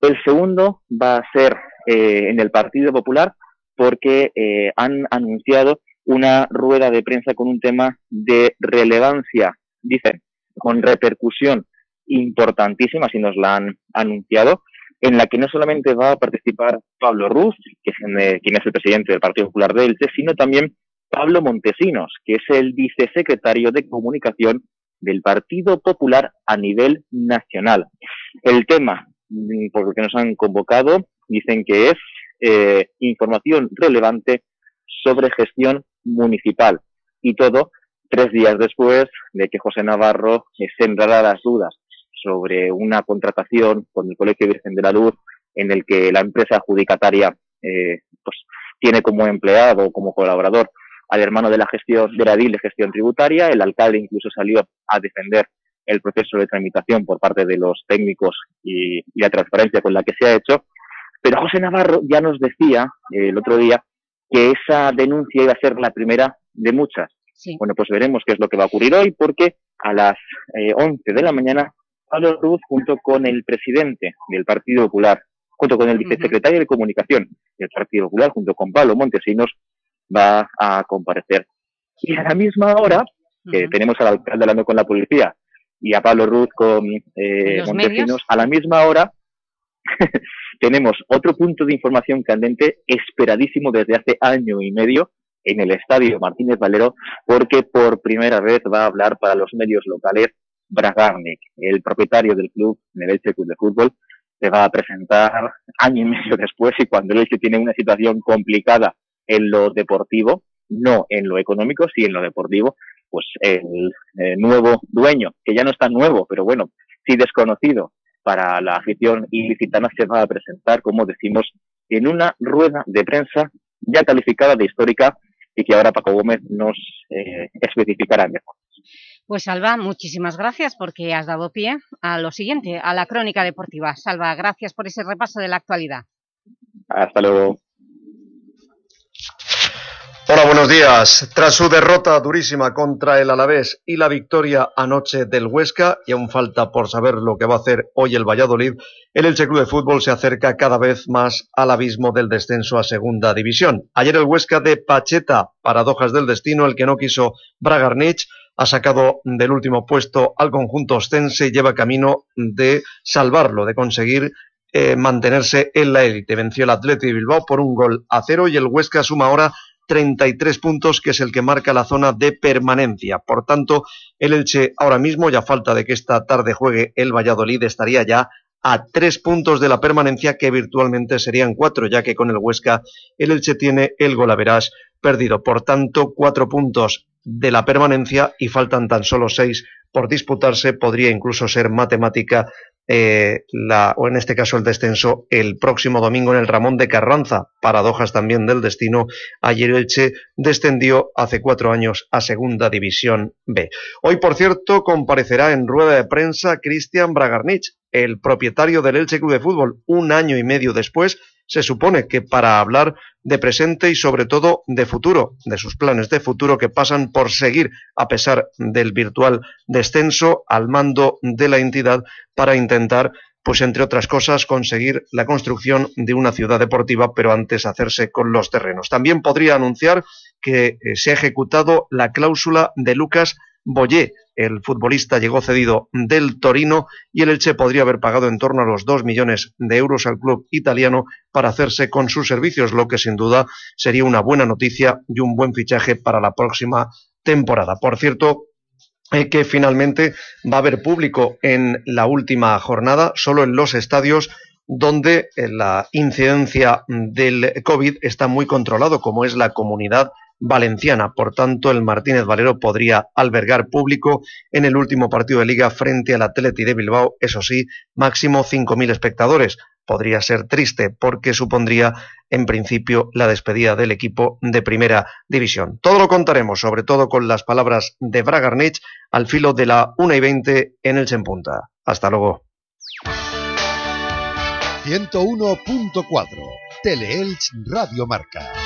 El segundo va a ser eh, en el Partido Popular porque eh, han anunciado una rueda de prensa con un tema de relevancia, dicen, con repercusión importantísima, si nos la han anunciado, en la que no solamente va a participar Pablo Ruz, que es eh, quien es el presidente del Partido Popular de Elche, sino también Pablo Montesinos, que es el vicesecretario de Comunicación del Partido Popular a nivel nacional. El tema Mm, por lo que nos han convocado, dicen que es eh, información relevante sobre gestión municipal. Y todo tres días después de que José Navarro sembrara las dudas sobre una contratación con el Colegio Virgen de la Luz en el que la empresa adjudicataria eh, pues, tiene como empleado o como colaborador al hermano de la gestión de la DIL de gestión tributaria. El alcalde incluso salió a defender el proceso de tramitación por parte de los técnicos y, la transparencia con la que se ha hecho. Pero José Navarro ya nos decía eh, el otro día que esa denuncia iba a ser la primera de muchas. Bueno, pues veremos qué es lo que va a ocurrir hoy, porque a las eh, 11 de la mañana, Pablo Ruz, junto con el presidente del Partido Popular, junto con el vicesecretario de Comunicación del Partido Popular, junto con Pablo Montesinos, va a comparecer. Y a la misma hora, que tenemos al alcalde hablando con la policía y a Pablo Ruz con eh, Montesinos. A la misma hora tenemos otro punto de información candente esperadísimo desde hace año y medio en el estadio Martínez Valero, porque por primera vez va a hablar para los medios locales Bragarnik, el propietario del club, el Elche Club de Fútbol, se va a presentar año y medio después y cuando el Elche tiene una situación complicada en lo deportivo, no en lo económico, sí en lo deportivo, pues el, nuevo dueño, que ya no está nuevo, pero bueno, sí desconocido para la afición ilicitana, se va a presentar, como decimos, en una rueda de prensa ya calificada de histórica y que ahora Paco Gómez nos eh, especificará mejor. Pues Salva, muchísimas gracias porque has dado pie a lo siguiente, a la crónica deportiva. Salva, gracias por ese repaso de la actualidad. Hasta luego. Hola, buenos días. Tras su derrota durísima contra el Alavés y la victoria anoche del Huesca, y aún falta por saber lo que va a hacer hoy el Valladolid, el Elche Club de Fútbol se acerca cada vez más al abismo del descenso a Segunda División. Ayer el Huesca de Pacheta, paradojas del destino, el que no quiso Bragarnich, ha sacado del último puesto al conjunto ostense y lleva camino de salvarlo, de conseguir eh, mantenerse en la élite. Venció el Atleti Bilbao por un gol a cero y el Huesca suma ahora 33 puntos, que es el que marca la zona de permanencia. Por tanto, el Elche ahora mismo, ya falta de que esta tarde juegue el Valladolid, estaría ya a tres puntos de la permanencia, que virtualmente serían cuatro, ya que con el Huesca el Elche tiene el golaveras perdido. Por tanto, cuatro puntos de la permanencia y faltan tan solo seis por disputarse, podría incluso ser matemática eh, la, o en este caso el descenso el próximo domingo en el Ramón de Carranza. Paradojas también del destino. Ayer Elche descendió hace cuatro años a Segunda División B. Hoy, por cierto, comparecerá en rueda de prensa Cristian Bragarnich, el propietario del Elche Club de Fútbol, un año y medio después se supone que para hablar de presente y sobre todo de futuro, de sus planes de futuro que pasan por seguir, a pesar del virtual descenso, al mando de la entidad para intentar, pues entre otras cosas, conseguir la construcción de una ciudad deportiva, pero antes hacerse con los terrenos. También podría anunciar que se ha ejecutado la cláusula de Lucas Boyé, el futbolista llegó cedido del Torino y el Elche podría haber pagado en torno a los 2 millones de euros al club italiano para hacerse con sus servicios, lo que sin duda sería una buena noticia y un buen fichaje para la próxima temporada. Por cierto, eh, que finalmente va a haber público en la última jornada, solo en los estadios donde eh, la incidencia del COVID está muy controlado, como es la comunidad valenciana. Por tanto, el Martínez Valero podría albergar público en el último partido de liga frente al Atleti de Bilbao, eso sí, máximo 5.000 espectadores. Podría ser triste porque supondría en principio la despedida del equipo de primera división. Todo lo contaremos, sobre todo con las palabras de Bragarnich al filo de la 1 y 20 en el Sempunta. Hasta luego. 101.4 Teleelch Radio Marca.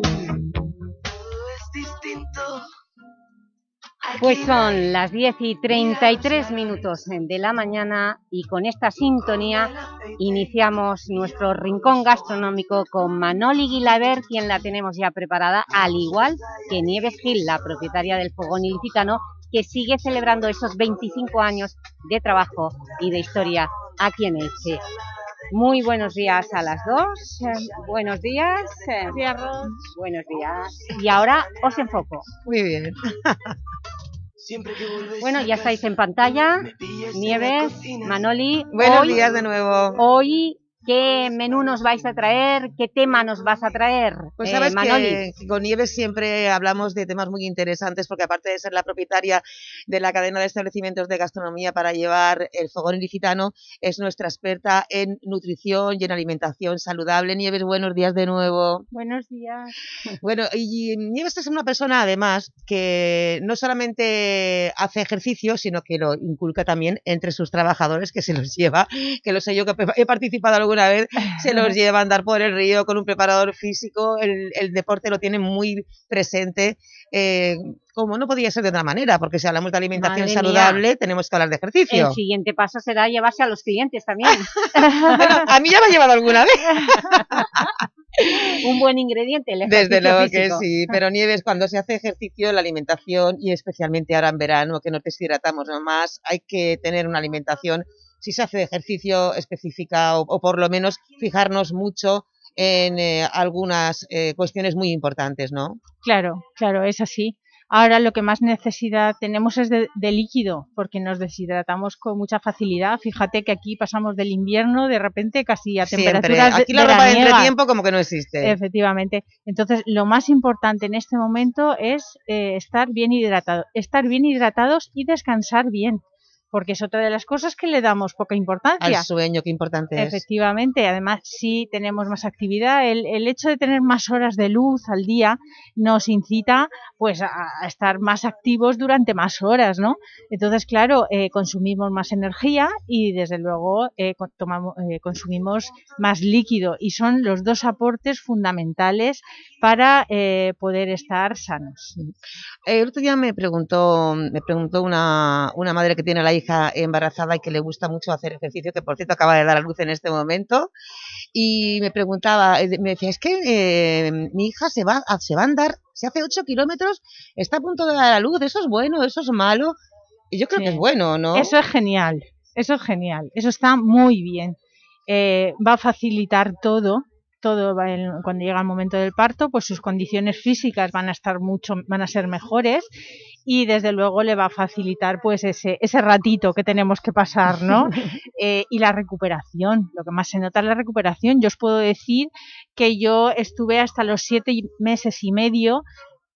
Pues son las 10 y 33 minutos de la mañana y con esta sintonía iniciamos nuestro rincón gastronómico con Manoli Guilaber, quien la tenemos ya preparada, al igual que Nieves Gil, la propietaria del Fogón Ilicitano, que sigue celebrando esos 25 años de trabajo y de historia aquí en Elche. Muy buenos días a las dos. buenos días. Buenos días. Y ahora os enfoco. Muy bien. Bueno, ya estáis en pantalla. Nieves, Manoli. Buenos días de nuevo. Hoy ¿Qué menú nos vais a traer? ¿Qué tema nos vas a traer, Pues eh, sabes Manoli? que con Nieves siempre hablamos de temas muy interesantes porque aparte de ser la propietaria de la cadena de establecimientos de gastronomía para llevar el fogón ilicitano, es nuestra experta en nutrición y en alimentación saludable. Nieves, buenos días de nuevo. Buenos días. Bueno, y Nieves es una persona además que no solamente hace ejercicio, sino que lo inculca también entre sus trabajadores, que se los lleva, que lo sé yo que he participado alguna vez, se los lleva a andar por el río con un preparador físico, el, el deporte lo tiene muy presente, eh, como no podía ser de otra manera, porque si hablamos de alimentación Madre mía. saludable, tenemos que hablar de ejercicio. El siguiente paso será llevarse a los clientes también. Bueno, a mí ya me ha llevado alguna vez. Un buen ingrediente, el Desde ejercicio luego que físico. sí, pero Nieves, cuando se hace ejercicio, la alimentación, y especialmente ahora en verano, que nos deshidratamos más, hay que tener una alimentación, si se hace ejercicio específica, o, o por lo menos fijarnos mucho en eh, algunas eh, cuestiones muy importantes, ¿no? Claro, claro, es así. Ahora lo que más necesidad tenemos es de, líquido, porque nos deshidratamos con mucha facilidad. Fíjate que aquí pasamos del invierno de repente casi a temperaturas Aquí la ropa de entretiempo como que no existe. Efectivamente. Entonces, lo más importante en este momento es eh, estar bien hidratado, estar bien hidratados y descansar bien porque es otra de las cosas que le damos poca importancia. Al sueño, qué importante es. Efectivamente, además si tenemos más actividad, el, el, hecho de tener más horas de luz al día nos incita pues a, estar más activos durante más horas, ¿no? Entonces, claro, eh, consumimos más energía y desde luego eh, tomamos, eh, consumimos más líquido y son los dos aportes fundamentales para poder estar sanos. El otro día me preguntó, me preguntó una, una madre que tiene la hija hija embarazada y que le gusta mucho hacer ejercicio, que por cierto acaba de dar a luz en este momento, y me preguntaba, eh, me decía, es que eh, mi hija se va, se va a andar, se hace 8 kilómetros, está a punto de dar a luz, ¿eso es bueno, eso es malo? Y yo creo que es bueno, ¿no? Eso es genial, eso es genial, eso está muy bien. Eh, va a facilitar todo, todo cuando llega el momento del parto, pues sus condiciones físicas van a estar mucho, van a ser mejores y desde luego le va a facilitar pues ese, ese ratito que tenemos que pasar, ¿no? Eh, y la recuperación, lo que más se nota es la recuperación. Yo os puedo decir que yo estuve hasta los siete meses y medio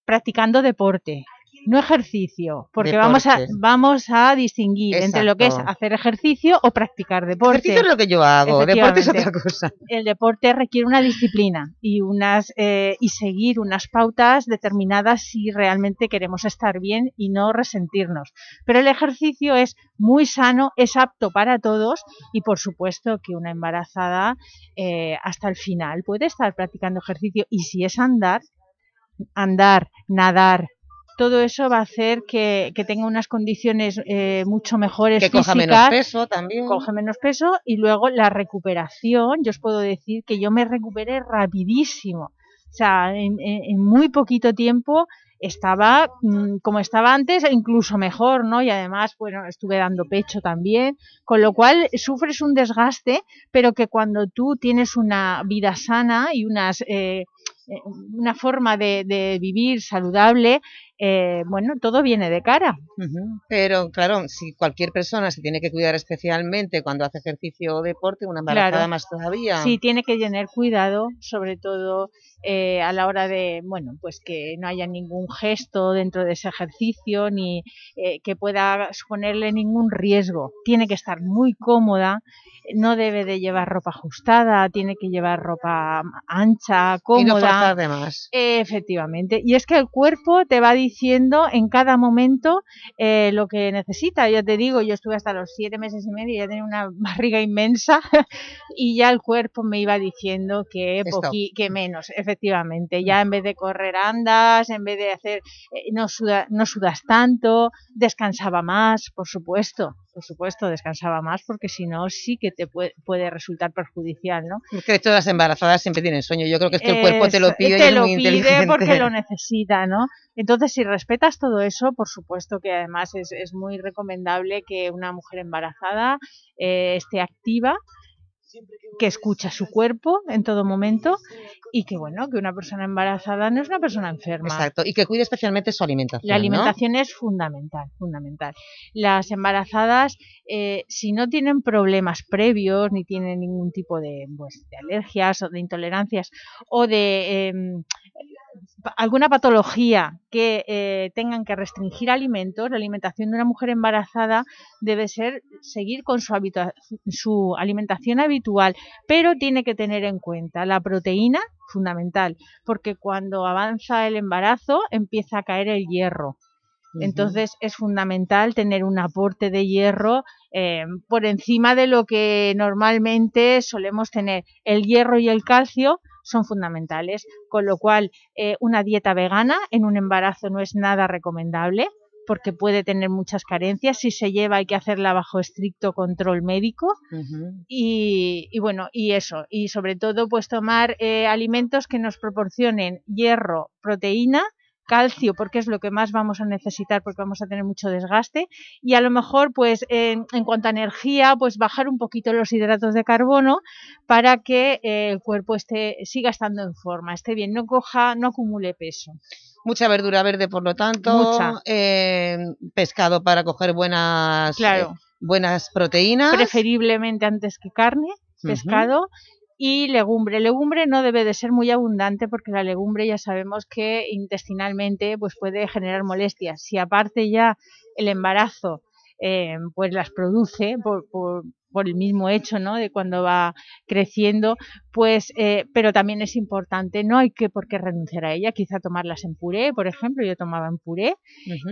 practicando deporte no ejercicio, porque vamos a, vamos a distinguir entre lo que es hacer ejercicio o practicar deporte. Ejercicio es lo que yo hago, deporte es otra cosa. El deporte requiere una disciplina y, unas, eh, y seguir unas pautas determinadas si realmente queremos estar bien y no resentirnos. Pero el ejercicio es muy sano, es apto para todos y por supuesto que una embarazada eh, hasta el final puede estar practicando ejercicio y si es andar, andar, nadar, todo eso va a hacer que, tenga unas condiciones eh, mucho mejores que coja menos peso también. Coge menos peso y luego la recuperación, yo os puedo decir que yo me recuperé rapidísimo. O sea, en, muy poquito tiempo estaba mm, como estaba antes e incluso mejor, ¿no? Y además, bueno, estuve dando pecho también, con lo cual sufres un desgaste, pero que cuando tú tienes una vida sana y unas... Eh, eh, una forma de, vivir saludable, eh, bueno, todo viene de cara. Pero claro, si cualquier persona se tiene que cuidar especialmente cuando hace ejercicio o deporte, una embarazada más todavía. Sí, tiene que tener cuidado, sobre todo eh, a la hora de, bueno, pues que no haya ningún gesto dentro de ese ejercicio, ni que pueda suponerle ningún riesgo. Tiene que estar muy cómoda no debe de llevar ropa ajustada, tiene que llevar ropa ancha, cómoda. Y no Efectivamente. Y es que el cuerpo te va diciendo en cada momento eh, lo que necesita. Yo te digo, yo estuve hasta los siete meses y medio ya tenía una barriga inmensa y ya el cuerpo me iba diciendo que, que menos, efectivamente. Ya en vez de correr andas, en vez de hacer, eh, no, no sudas tanto, descansaba más, por supuesto por supuesto, descansaba más porque si no sí que te puede, puede, resultar perjudicial, ¿no? Es que todas las embarazadas siempre tienen sueño, yo creo que es que el cuerpo te lo pide te y es lo pide porque lo necesita, ¿no? Entonces, si respetas todo eso, por supuesto que además es, es muy recomendable que una mujer embarazada eh, esté activa, que escucha su cuerpo en todo momento y que bueno, que una persona embarazada no es una persona enferma. Exacto, y que cuide especialmente su alimentación. La alimentación es fundamental, fundamental. Las embarazadas, eh, si no tienen problemas previos, ni tienen ningún tipo de, pues, de alergias o de intolerancias o de em, alguna patología que eh, tengan que restringir alimentos, la alimentación de una mujer embarazada debe ser seguir con su, su alimentación habitual, pero tiene que tener en cuenta la proteína, fundamental, porque cuando avanza el embarazo empieza a caer el hierro. Entonces es fundamental tener un aporte de hierro eh, por encima de lo que normalmente solemos tener. El hierro y el calcio son fundamentales, con lo cual eh, una dieta vegana en un embarazo no es nada recomendable porque puede tener muchas carencias, si se lleva hay que hacerla bajo estricto control médico y, bueno, y eso, y sobre todo pues tomar eh, alimentos que nos proporcionen hierro, proteína calcio porque es lo que más vamos a necesitar porque vamos a tener mucho desgaste y a lo mejor pues en, cuanto a energía pues bajar un poquito los hidratos de carbono para que eh, el cuerpo esté siga estando en forma, esté bien, no coja, no acumule peso. Mucha verdura verde, por lo tanto. Mucha. eh, pescado para coger buenas, Claro. eh, buenas proteínas. Preferiblemente antes que carne, pescado. Y legumbre. Legumbre no debe de ser muy abundante porque la legumbre ya sabemos que intestinalmente pues puede generar molestias. Si aparte ya el embarazo eh, pues las produce por, por, por el mismo hecho ¿no? de cuando va creciendo, pues, eh, pero también es importante, no hay que por qué renunciar a ella, quizá tomarlas en puré, por ejemplo, yo tomaba en puré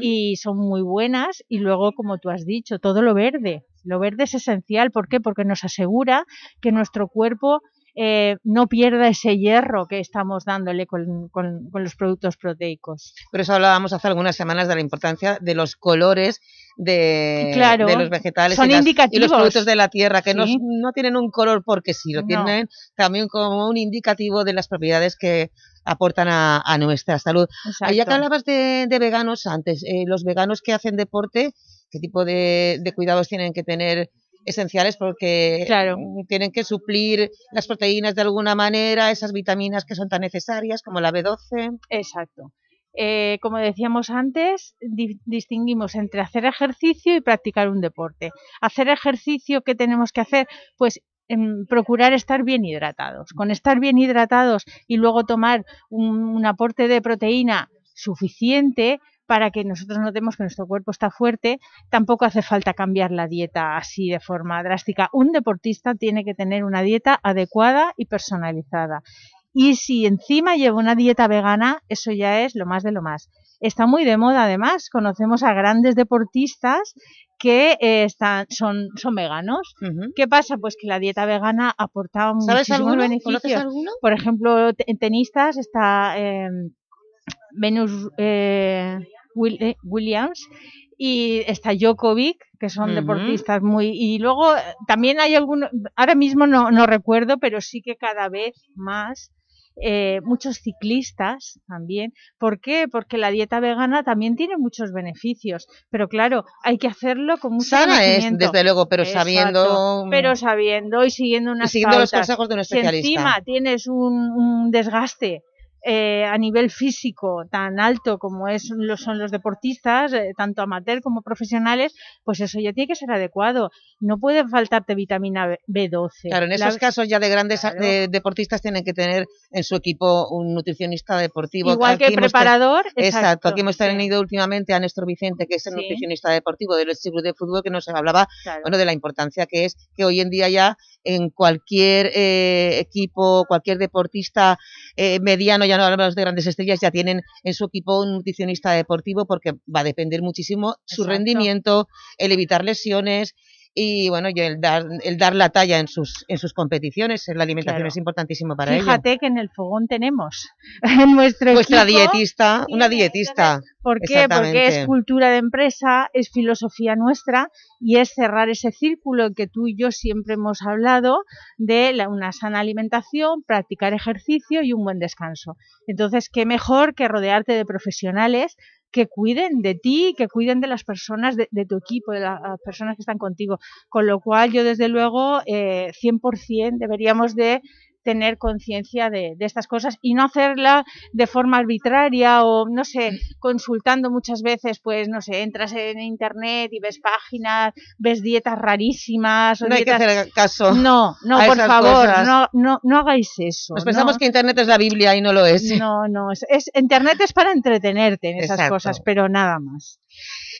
y son muy buenas y luego, como tú has dicho, todo lo verde, lo verde es esencial, ¿por qué? Porque nos asegura que nuestro cuerpo eh, no pierda ese hierro que estamos dándole con, con- con los productos proteicos. Por eso hablábamos hace algunas semanas de la importancia de los colores de, Claro, de los vegetales son y, las- y los productos de la tierra, que no, Sí. no tienen un color porque sí, lo No. tienen también como un indicativo de las propiedades que aportan a, a nuestra salud. Ya que hablabas de, de veganos antes, eh, los veganos que hacen deporte, ¿qué tipo de, de cuidados tienen que tener esenciales? Porque Claro. tienen que suplir las proteínas de alguna manera, esas vitaminas que son tan necesarias como la B12. Exacto. Eh, como decíamos antes, di- distinguimos entre hacer ejercicio y practicar un deporte. Hacer ejercicio, ¿qué tenemos que hacer? Pues em, procurar estar bien hidratados. Con estar bien hidratados y luego tomar un, un aporte de proteína suficiente para que nosotros notemos que nuestro cuerpo está fuerte, tampoco hace falta cambiar la dieta así de forma drástica. Un deportista tiene que tener una dieta adecuada y personalizada. Y si encima lleva una dieta vegana, eso ya es lo más de lo más. Está muy de moda además, conocemos a grandes deportistas que eh, están, son, son veganos. ¿Qué pasa? Pues que la dieta vegana aporta ¿Sabes muchísimos alguno? beneficios. ¿Conoces alguno? Por ejemplo, en tenistas está eh, Venus eh, eh, Williams y está Djokovic, que son deportistas muy... Y luego eh, también hay algunos, ahora mismo no, no recuerdo, pero sí que cada vez más eh, muchos ciclistas también. ¿Por qué? Porque la dieta vegana también tiene muchos beneficios, pero claro, hay que hacerlo con mucho Sana es, desde luego, pero Exacto, sabiendo... Pero sabiendo y siguiendo unas siguiendo los consejos de un Si especialista. encima tienes un, un desgaste eh, a nivel físico tan alto como es, lo son los deportistas, eh, tanto amateur como profesionales, pues eso ya tiene que ser adecuado. No puede faltarte vitamina B- B12. Claro, en La- esos casos ya de grandes de- deportistas tienen que tener en su equipo un nutricionista deportivo. Igual que hemos preparador, Exacto, exacto, aquí hemos sí. tenido últimamente a Néstor Vicente, que es el Sí. nutricionista deportivo del Club de Fútbol, que nos hablaba Claro. bueno, de la importancia que es que hoy en día ya en cualquier eh, equipo, cualquier deportista eh, mediano, ya no hablamos de grandes estrellas, ya tienen en su equipo un nutricionista deportivo porque va a depender muchísimo su rendimiento, el evitar lesiones y bueno, y el dar, el dar la talla en sus, en sus competiciones. La alimentación Claro. es importantísimo para ello. Fíjate que en el fogón tenemos en nuestro Nuestra dietista, una dietista. ¿Por qué? Porque es cultura de empresa, es filosofía nuestra y es cerrar ese círculo que tú y yo siempre hemos hablado de la- una sana alimentación, practicar ejercicio y un buen descanso. Entonces, qué mejor que rodearte de profesionales que cuiden de ti, que cuiden de las personas de, de tu equipo, de la- las personas que están contigo. Con lo cual, yo desde luego, eh, 100% deberíamos de tener conciencia de, de estas cosas y no hacerla de forma arbitraria o, no sé, consultando muchas veces, pues, no sé, entras en internet y ves páginas, ves dietas rarísimas. o No hay que hacer caso No, no, por favor, no, no, no hagáis eso. Nos no. pensamos que Internet es la Biblia y no lo es. No, no, es, es- Internet es para entretenerte en esas Exacto. cosas, pero nada más.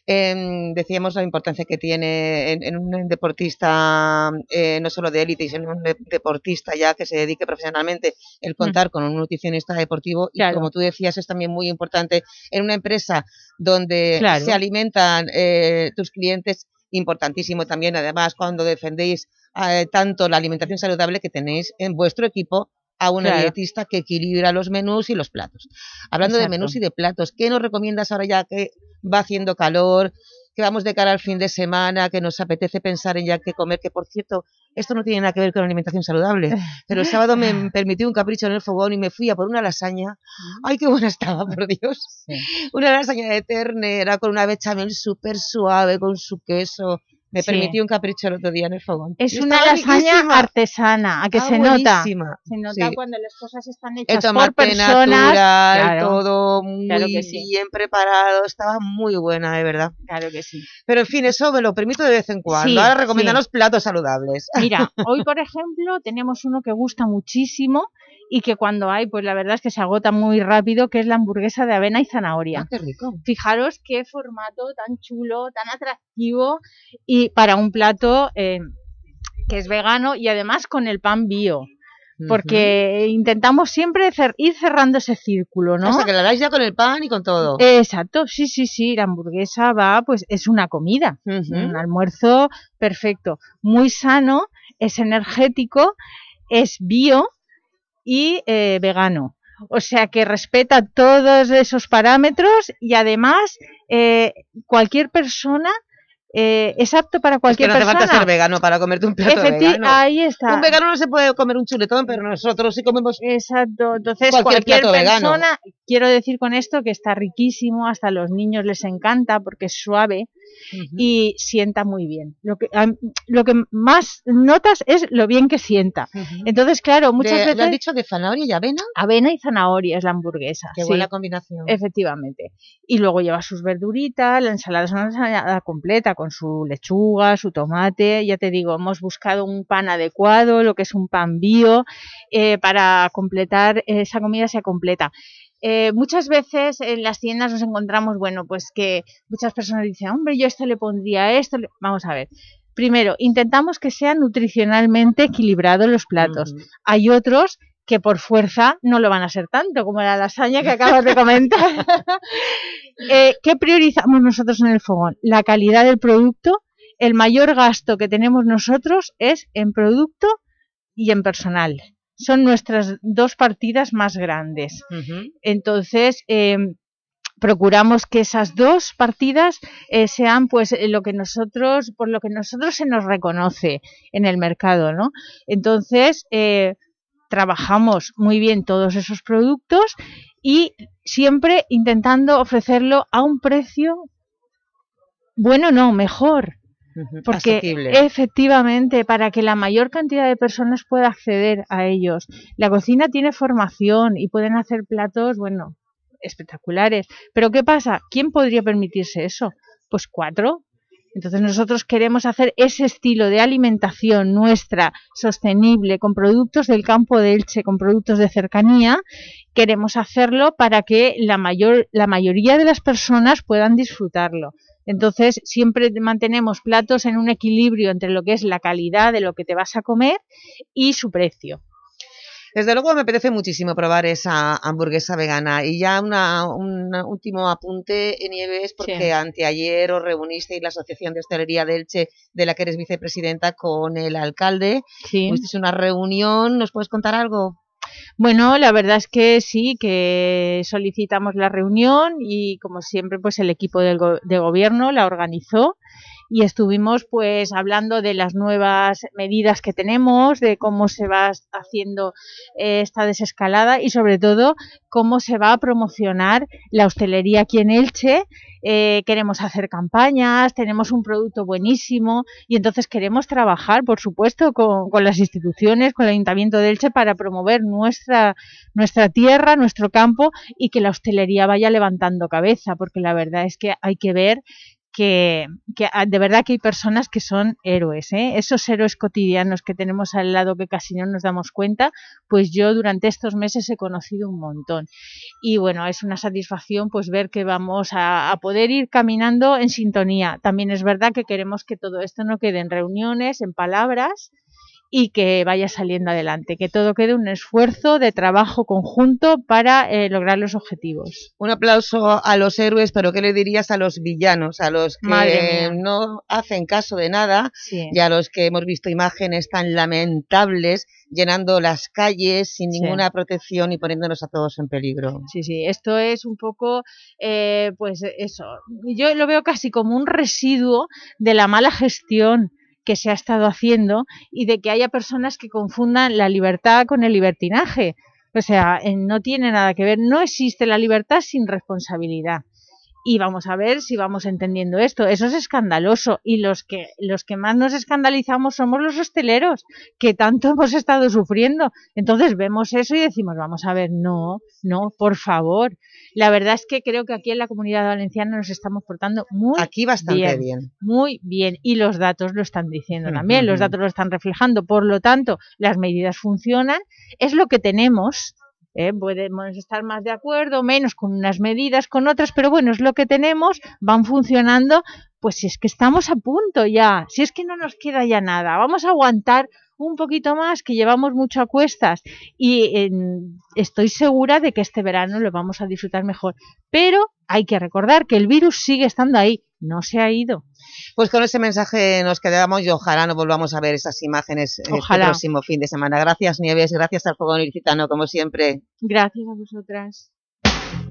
Em, decíamos la importancia que tiene en, en un deportista, eh, no solo de élite, sino un de- deportista ya que se dedique profesionalmente, el contar con un nutricionista deportivo. Y como tú decías, es también muy importante en una empresa donde Claro. se alimentan eh, tus clientes, importantísimo también, además, cuando defendéis eh, tanto la alimentación saludable que tenéis en vuestro equipo a una Claro. dietista que equilibra los menús y los platos. Hablando de menús y de platos, ¿qué nos recomiendas ahora ya que va haciendo calor, que vamos de cara al fin de semana, que nos apetece pensar en ya qué comer, que por cierto, esto no tiene nada que ver con la alimentación saludable, pero el sábado me permití un capricho en el fogón y me fui a por una lasaña. ¡Ay, qué buena estaba, por Dios! Una lasaña de ternera con una bechamel súper suave, con su queso. Me Sí. permití un capricho el otro día en el fogón. Es una lasaña riquísima. artesana, a que Ah, se nota. buenísima. Se nota Sí. cuando las cosas están El hechas por personas. natural, claro, todo muy claro que sí. bien preparado, estaba muy buena, de verdad. Claro que sí. Pero en fin, eso me lo permito de vez en cuando. Ahora recomiéndanos sí. platos saludables. Mira, hoy por ejemplo tenemos uno que gusta muchísimo y que cuando hay, pues la verdad es que se agota muy rápido, que es la hamburguesa de avena y zanahoria. Ah, qué rico. Fijaros qué formato tan chulo, tan atractivo y para un plato eh, que es vegano y además con el pan bio. Porque intentamos siempre cer- ir cerrando ese círculo, ¿no? O sea, que la dais ya con el pan y con todo. Exacto, sí, sí, sí, la hamburguesa va, pues es una comida, un almuerzo perfecto, muy sano, es energético, es bio y eh, vegano. O sea que respeta todos esos parámetros y además eh, cualquier persona eh, es apto para Es que cualquier no hace falta persona. ser vegano para comerte un plato Efecti- vegano. ahí está. Un vegano no se puede comer un chuletón, pero nosotros sí comemos Exacto, entonces cualquier, cualquier, plato vegano. persona, quiero decir con esto que está riquísimo, hasta a los niños les encanta porque es suave y sienta muy bien. Lo que, am- lo que más notas es lo bien que sienta. Entonces, claro, muchas De- veces... ¿Lo has dicho de zanahoria y avena? Avena y zanahoria es la hamburguesa. Qué sí. buena combinación. Efectivamente. Y luego lleva sus verduritas, la ensalada es una ensalada completa con su lechuga, su tomate. Ya te digo, hemos buscado un pan adecuado, lo que es un pan bio, eh, para completar esa comida sea completa. Eh, muchas veces en las tiendas nos encontramos, bueno, pues que muchas personas dicen, hombre, yo esto le pondría esto. le-". Vamos a ver. Primero, intentamos que sean nutricionalmente equilibrados los platos. Hay otros que por fuerza no lo van a ser tanto, como la lasaña que acabas de comentar. Eh, ¿Qué priorizamos nosotros en el fogón? La calidad del producto. El mayor gasto que tenemos nosotros es en producto y en personal. Son nuestras dos partidas más grandes. Entonces, eh, procuramos que esas dos partidas eh, sean pues eh, lo que nosotros por lo que nosotros se nos reconoce en el mercado no entonces eh, trabajamos muy bien todos esos productos y siempre intentando ofrecerlo a un precio bueno no mejor. Porque asequible. efectivamente para que la mayor cantidad de personas pueda acceder a ellos la cocina tiene formación y pueden hacer platos bueno espectaculares. Pero qué pasa quién podría permitirse eso pues cuatro entonces nosotros queremos hacer ese estilo de alimentación nuestra sostenible con productos del campo de Elche con productos de cercanía queremos hacerlo para que la mayor la mayoría de las personas puedan disfrutarlo entonces, siempre mantenemos platos en un equilibrio entre lo que es la calidad de lo que te vas a comer y su precio. Desde luego me apetece muchísimo probar esa hamburguesa vegana. Y ya una, un último apunte, Nieves, porque Sí. anteayer os reunisteis la Asociación de Hostelería de Elche, de la que eres vicepresidenta, con el alcalde. Sí. Una reunión, ¿nos puedes contar algo? Bueno, la verdad es que sí, que solicitamos la reunión y como siempre pues el equipo go- de gobierno la organizó y estuvimos pues hablando de las nuevas medidas que tenemos, de cómo se va haciendo eh, esta desescalada y sobre todo cómo se va a promocionar la hostelería aquí en Elche. Eh, queremos hacer campañas, tenemos un producto buenísimo y entonces queremos trabajar, por supuesto, con, con las instituciones, con el Ayuntamiento de Elche para promover nuestra, nuestra tierra, nuestro campo y que la hostelería vaya levantando cabeza, porque la verdad es que hay que ver que, que ah, de verdad que hay personas que son héroes, ¿eh? esos héroes cotidianos que tenemos al lado que casi no nos damos cuenta, pues yo durante estos meses he conocido un montón. Y bueno, es una satisfacción pues ver que vamos a, a poder ir caminando en sintonía. También es verdad que queremos que todo esto no quede en reuniones, en palabras, y que vaya saliendo adelante, que todo quede un esfuerzo de trabajo conjunto para eh, lograr los objetivos. Un aplauso a los héroes, pero ¿qué le dirías a los villanos? A los que no hacen caso de nada Sí. y a los que hemos visto imágenes tan lamentables llenando las calles sin Sí. ninguna protección y poniéndonos a todos en peligro. Sí, sí, esto es un poco, eh, pues eso, yo lo veo casi como un residuo de la mala gestión que se ha estado haciendo y de que haya personas que confundan la libertad con el libertinaje. O sea, eh, no tiene nada que ver, no existe la libertad sin responsabilidad. y vamos a ver si vamos entendiendo esto. Eso es escandaloso y los que, los que más nos escandalizamos somos los hosteleros, que tanto hemos estado sufriendo. Entonces vemos eso y decimos, vamos a ver, no, no, por favor. La verdad es que creo que aquí en la Comunidad Valenciana nos estamos portando muy Aquí bastante bien. Muy bien, y los datos lo están diciendo también, los datos lo están reflejando, por lo tanto, las medidas funcionan, es lo que tenemos, ¿eh? podemos estar más de acuerdo, menos con unas medidas, con otras, pero bueno, es lo que tenemos, van funcionando, pues si es que estamos a punto ya, si es que no nos queda ya nada, vamos a aguantar un poquito más, que llevamos mucho a cuestas y estoy segura de que este verano lo vamos a disfrutar mejor. Pero hay que recordar que el virus sigue estando ahí, no se ha ido. Pues con ese mensaje nos quedamos y ojalá no volvamos a ver esas imágenes el este próximo fin de semana. Gracias Nieves, gracias al Fogón Ilicitano, como siempre. Gracias a vosotras.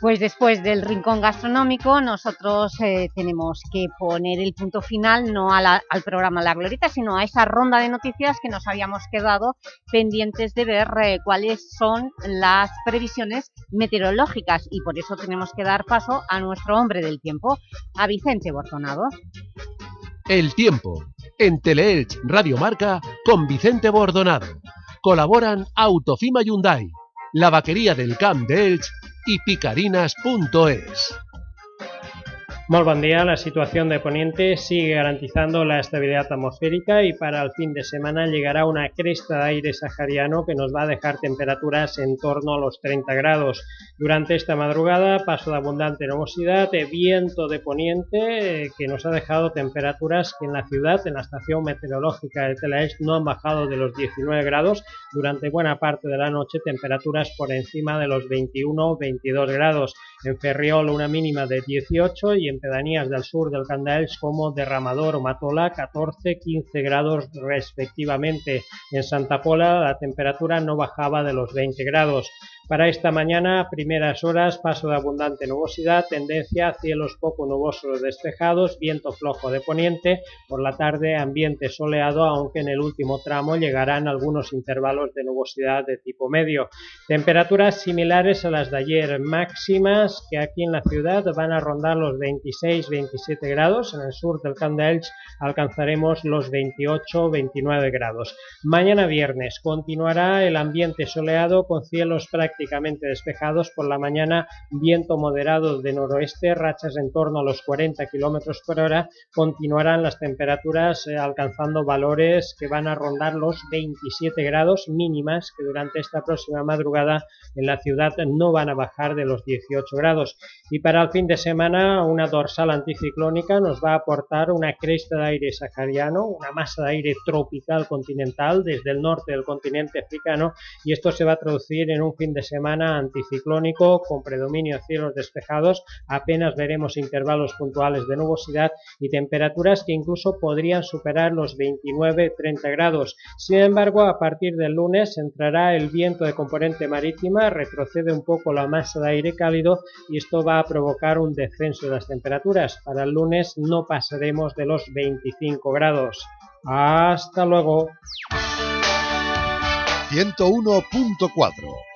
Pues después del rincón gastronómico nosotros eh, tenemos que poner el punto final no al programa La Glorita, sino a esa ronda de noticias que nos habíamos quedado pendientes de ver eh, cuáles son las previsiones meteorológicas y por eso tenemos que dar paso a nuestro hombre del tiempo, a Vicente Bordonado. El tiempo, en Teleelch Radio Marca, con Vicente Bordonado. Colaboran Autofima Hyundai, la vaquería del Camp de Elch y picarinas.es. Muy buen día, la situación de Poniente sigue garantizando la estabilidad atmosférica y para el fin de semana llegará una cresta de aire sahariano que nos va a dejar temperaturas en torno a los 30 grados. Durante esta madrugada, paso de abundante nubosidad, viento de Poniente eh, que nos ha dejado temperaturas que en la ciudad, en la estación meteorológica de Telaes, no han bajado de los 19 grados. Durante buena parte de la noche, temperaturas por encima de los 21-22 grados. En Ferriol una mínima de 18 y en pedanías del sur del Candaels como Derramador o Matola 14-15 grados respectivamente. En Santa Pola la temperatura no bajaba de los 20 grados. Para esta mañana, primeras horas, paso de abundante nubosidad, tendencia a cielos poco nubosos despejados, viento flojo de poniente, por la tarde ambiente soleado, aunque en el último tramo llegarán algunos intervalos de nubosidad de tipo medio. Temperaturas similares a las de ayer, máximas que aquí en la ciudad van a rondar los 26-27 grados, en el sur del Camp alcanzaremos los 28-29 grados. Mañana viernes continuará el ambiente soleado con cielos prácticamente prácticamente despejados por la mañana, viento moderado de noroeste, rachas en torno a los 40 km por hora, continuarán las temperaturas eh, alcanzando valores que van a rondar los 27 grados mínimas que durante esta próxima madrugada en la ciudad no van a bajar de los 18 grados. Y para el fin de semana una dorsal anticiclónica nos va a aportar una cresta de aire sahariano, una masa de aire tropical continental desde el norte del continente africano y esto se va a traducir en un fin de semana anticiclónico con predominio cielos despejados, apenas veremos intervalos puntuales de nubosidad y temperaturas que incluso podrían superar los 29-30 grados. Sin embargo, a partir del lunes entrará el viento de componente marítima, retrocede un poco la masa de aire cálido y esto va a provocar un descenso de las temperaturas. Para el lunes no pasaremos de los 25 grados. Hasta luego. 101.4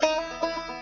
Música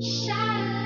Shine.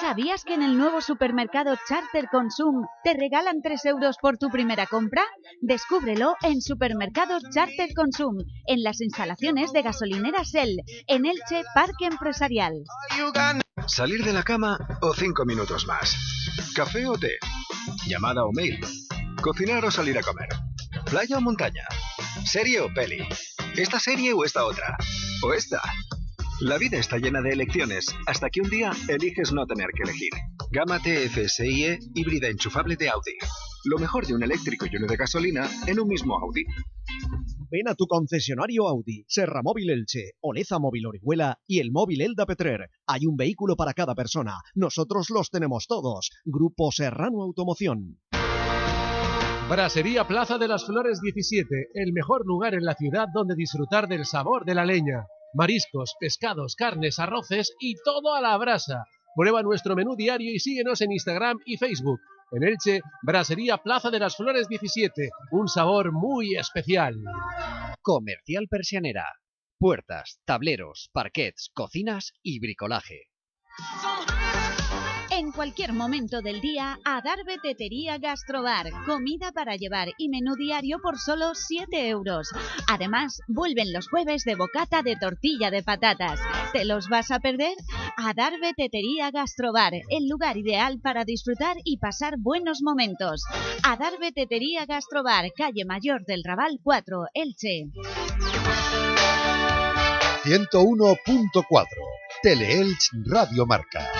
¿Sabías que en el nuevo supermercado Charter Consum te regalan 3 euros por tu primera compra? Descúbrelo en Supermercado Charter Consum, en las instalaciones de gasolinera Shell, en Elche Parque Empresarial. ¿Salir de la cama o cinco minutos más? ¿Café o té? ¿Llamada o mail? ¿Cocinar o salir a comer? ¿Playa o montaña? ¿Serie o peli? ¿Esta serie o esta otra? ¿O esta? La vida está llena de elecciones, hasta que un día eliges no tener que elegir. Gama TFSIe híbrida enchufable de Audi. Lo mejor de un eléctrico y uno de gasolina en un mismo Audi. Ven a tu concesionario Audi, Serra Móvil Elche, Oleza Móvil Orihuela y el móvil Elda Petrer. Hay un vehículo para cada persona. Nosotros los tenemos todos. Grupo Serrano Automoción. Brasería Plaza de las Flores 17, el mejor lugar en la ciudad donde disfrutar del sabor de la leña. Mariscos, pescados, carnes, arroces y todo a la brasa. Prueba nuestro menú diario y síguenos en Instagram y Facebook. En Elche, Brasería Plaza de las Flores 17, un sabor muy especial. Comercial Persianera. Puertas, tableros, parquets, cocinas y bricolaje. Cualquier momento del día, Adarve Tetería Gastrobar. Comida para llevar y menú diario por solo 7 euros. Además, vuelven los jueves de bocata de tortilla de patatas. ¿Te los vas a perder? Adarve Tetería Gastrobar, el lugar ideal para disfrutar y pasar buenos momentos. Adarve Tetería Gastrobar, calle Mayor del Raval 4, Elche. 101.4 Teleelch Radio Marca.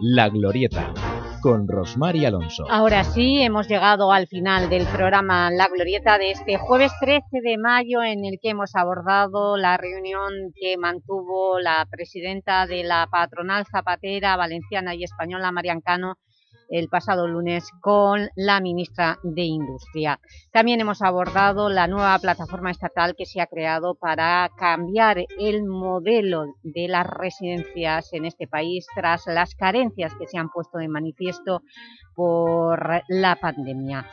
La Glorieta, con Rosmar y Alonso. Ahora sí, hemos llegado al final del programa La Glorieta de este jueves 13 de mayo en el que hemos abordado la reunión que mantuvo la presidenta de la patronal zapatera valenciana y española, Marian Cano, el pasado lunes con la ministra de Industria. También hemos abordado la nueva plataforma estatal que se ha creado para cambiar el modelo de las residencias en este país tras las carencias que se han puesto de manifiesto por la pandemia.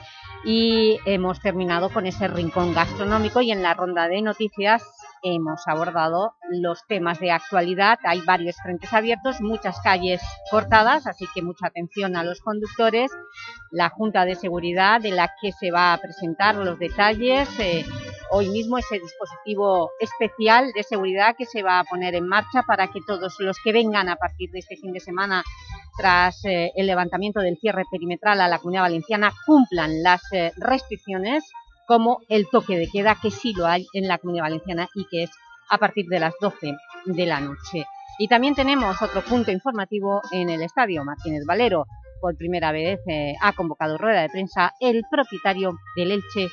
Y hemos terminado con ese rincón gastronómico y en la ronda de noticias hemos abordado los temas de actualidad. Hay varios frentes abiertos, muchas calles cortadas, así que mucha atención a los conductores. La Junta de Seguridad de la que se va a presentar los detalles. Eh, hoy mismo ese dispositivo especial de seguridad que se va a poner en marcha para que todos los que vengan a partir de este fin de semana tras eh, el levantamiento del cierre perimetral a la Comunidad Valenciana cumplan las eh, restricciones como el toque de queda que sí lo hay en la Comunidad Valenciana y que es a partir de las 12 de la noche. Y también tenemos otro punto informativo en el Estadio Martínez Valero. Por primera vez eh, ha convocado rueda de prensa el propietario del Elche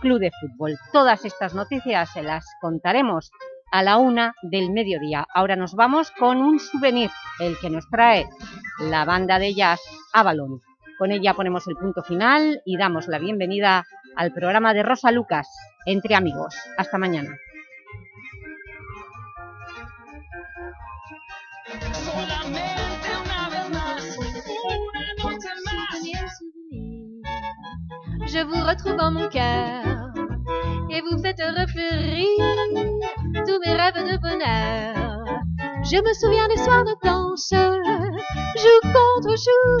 Club de Fútbol. Todas estas noticias se las contaremos a la una del mediodía. Ahora nos vamos con un souvenir, el que nos trae la banda de jazz Avalon. Con ella ponemos el punto final y damos la bienvenida al programa de Rosa Lucas, Entre Amigos. Hasta mañana. Je vous retrouve en mon cœur et vous faites refleurir tous mes rêves de bonheur. Je me souviens des soirs de danse, jour contre jour,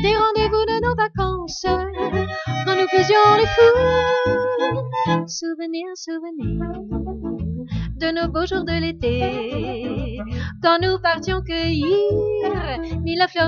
des rendez-vous de nos vacances, quand nous faisions les fous. Souvenirs, souvenirs de nos beaux jours de l'été, quand nous partions cueillir mille fleurs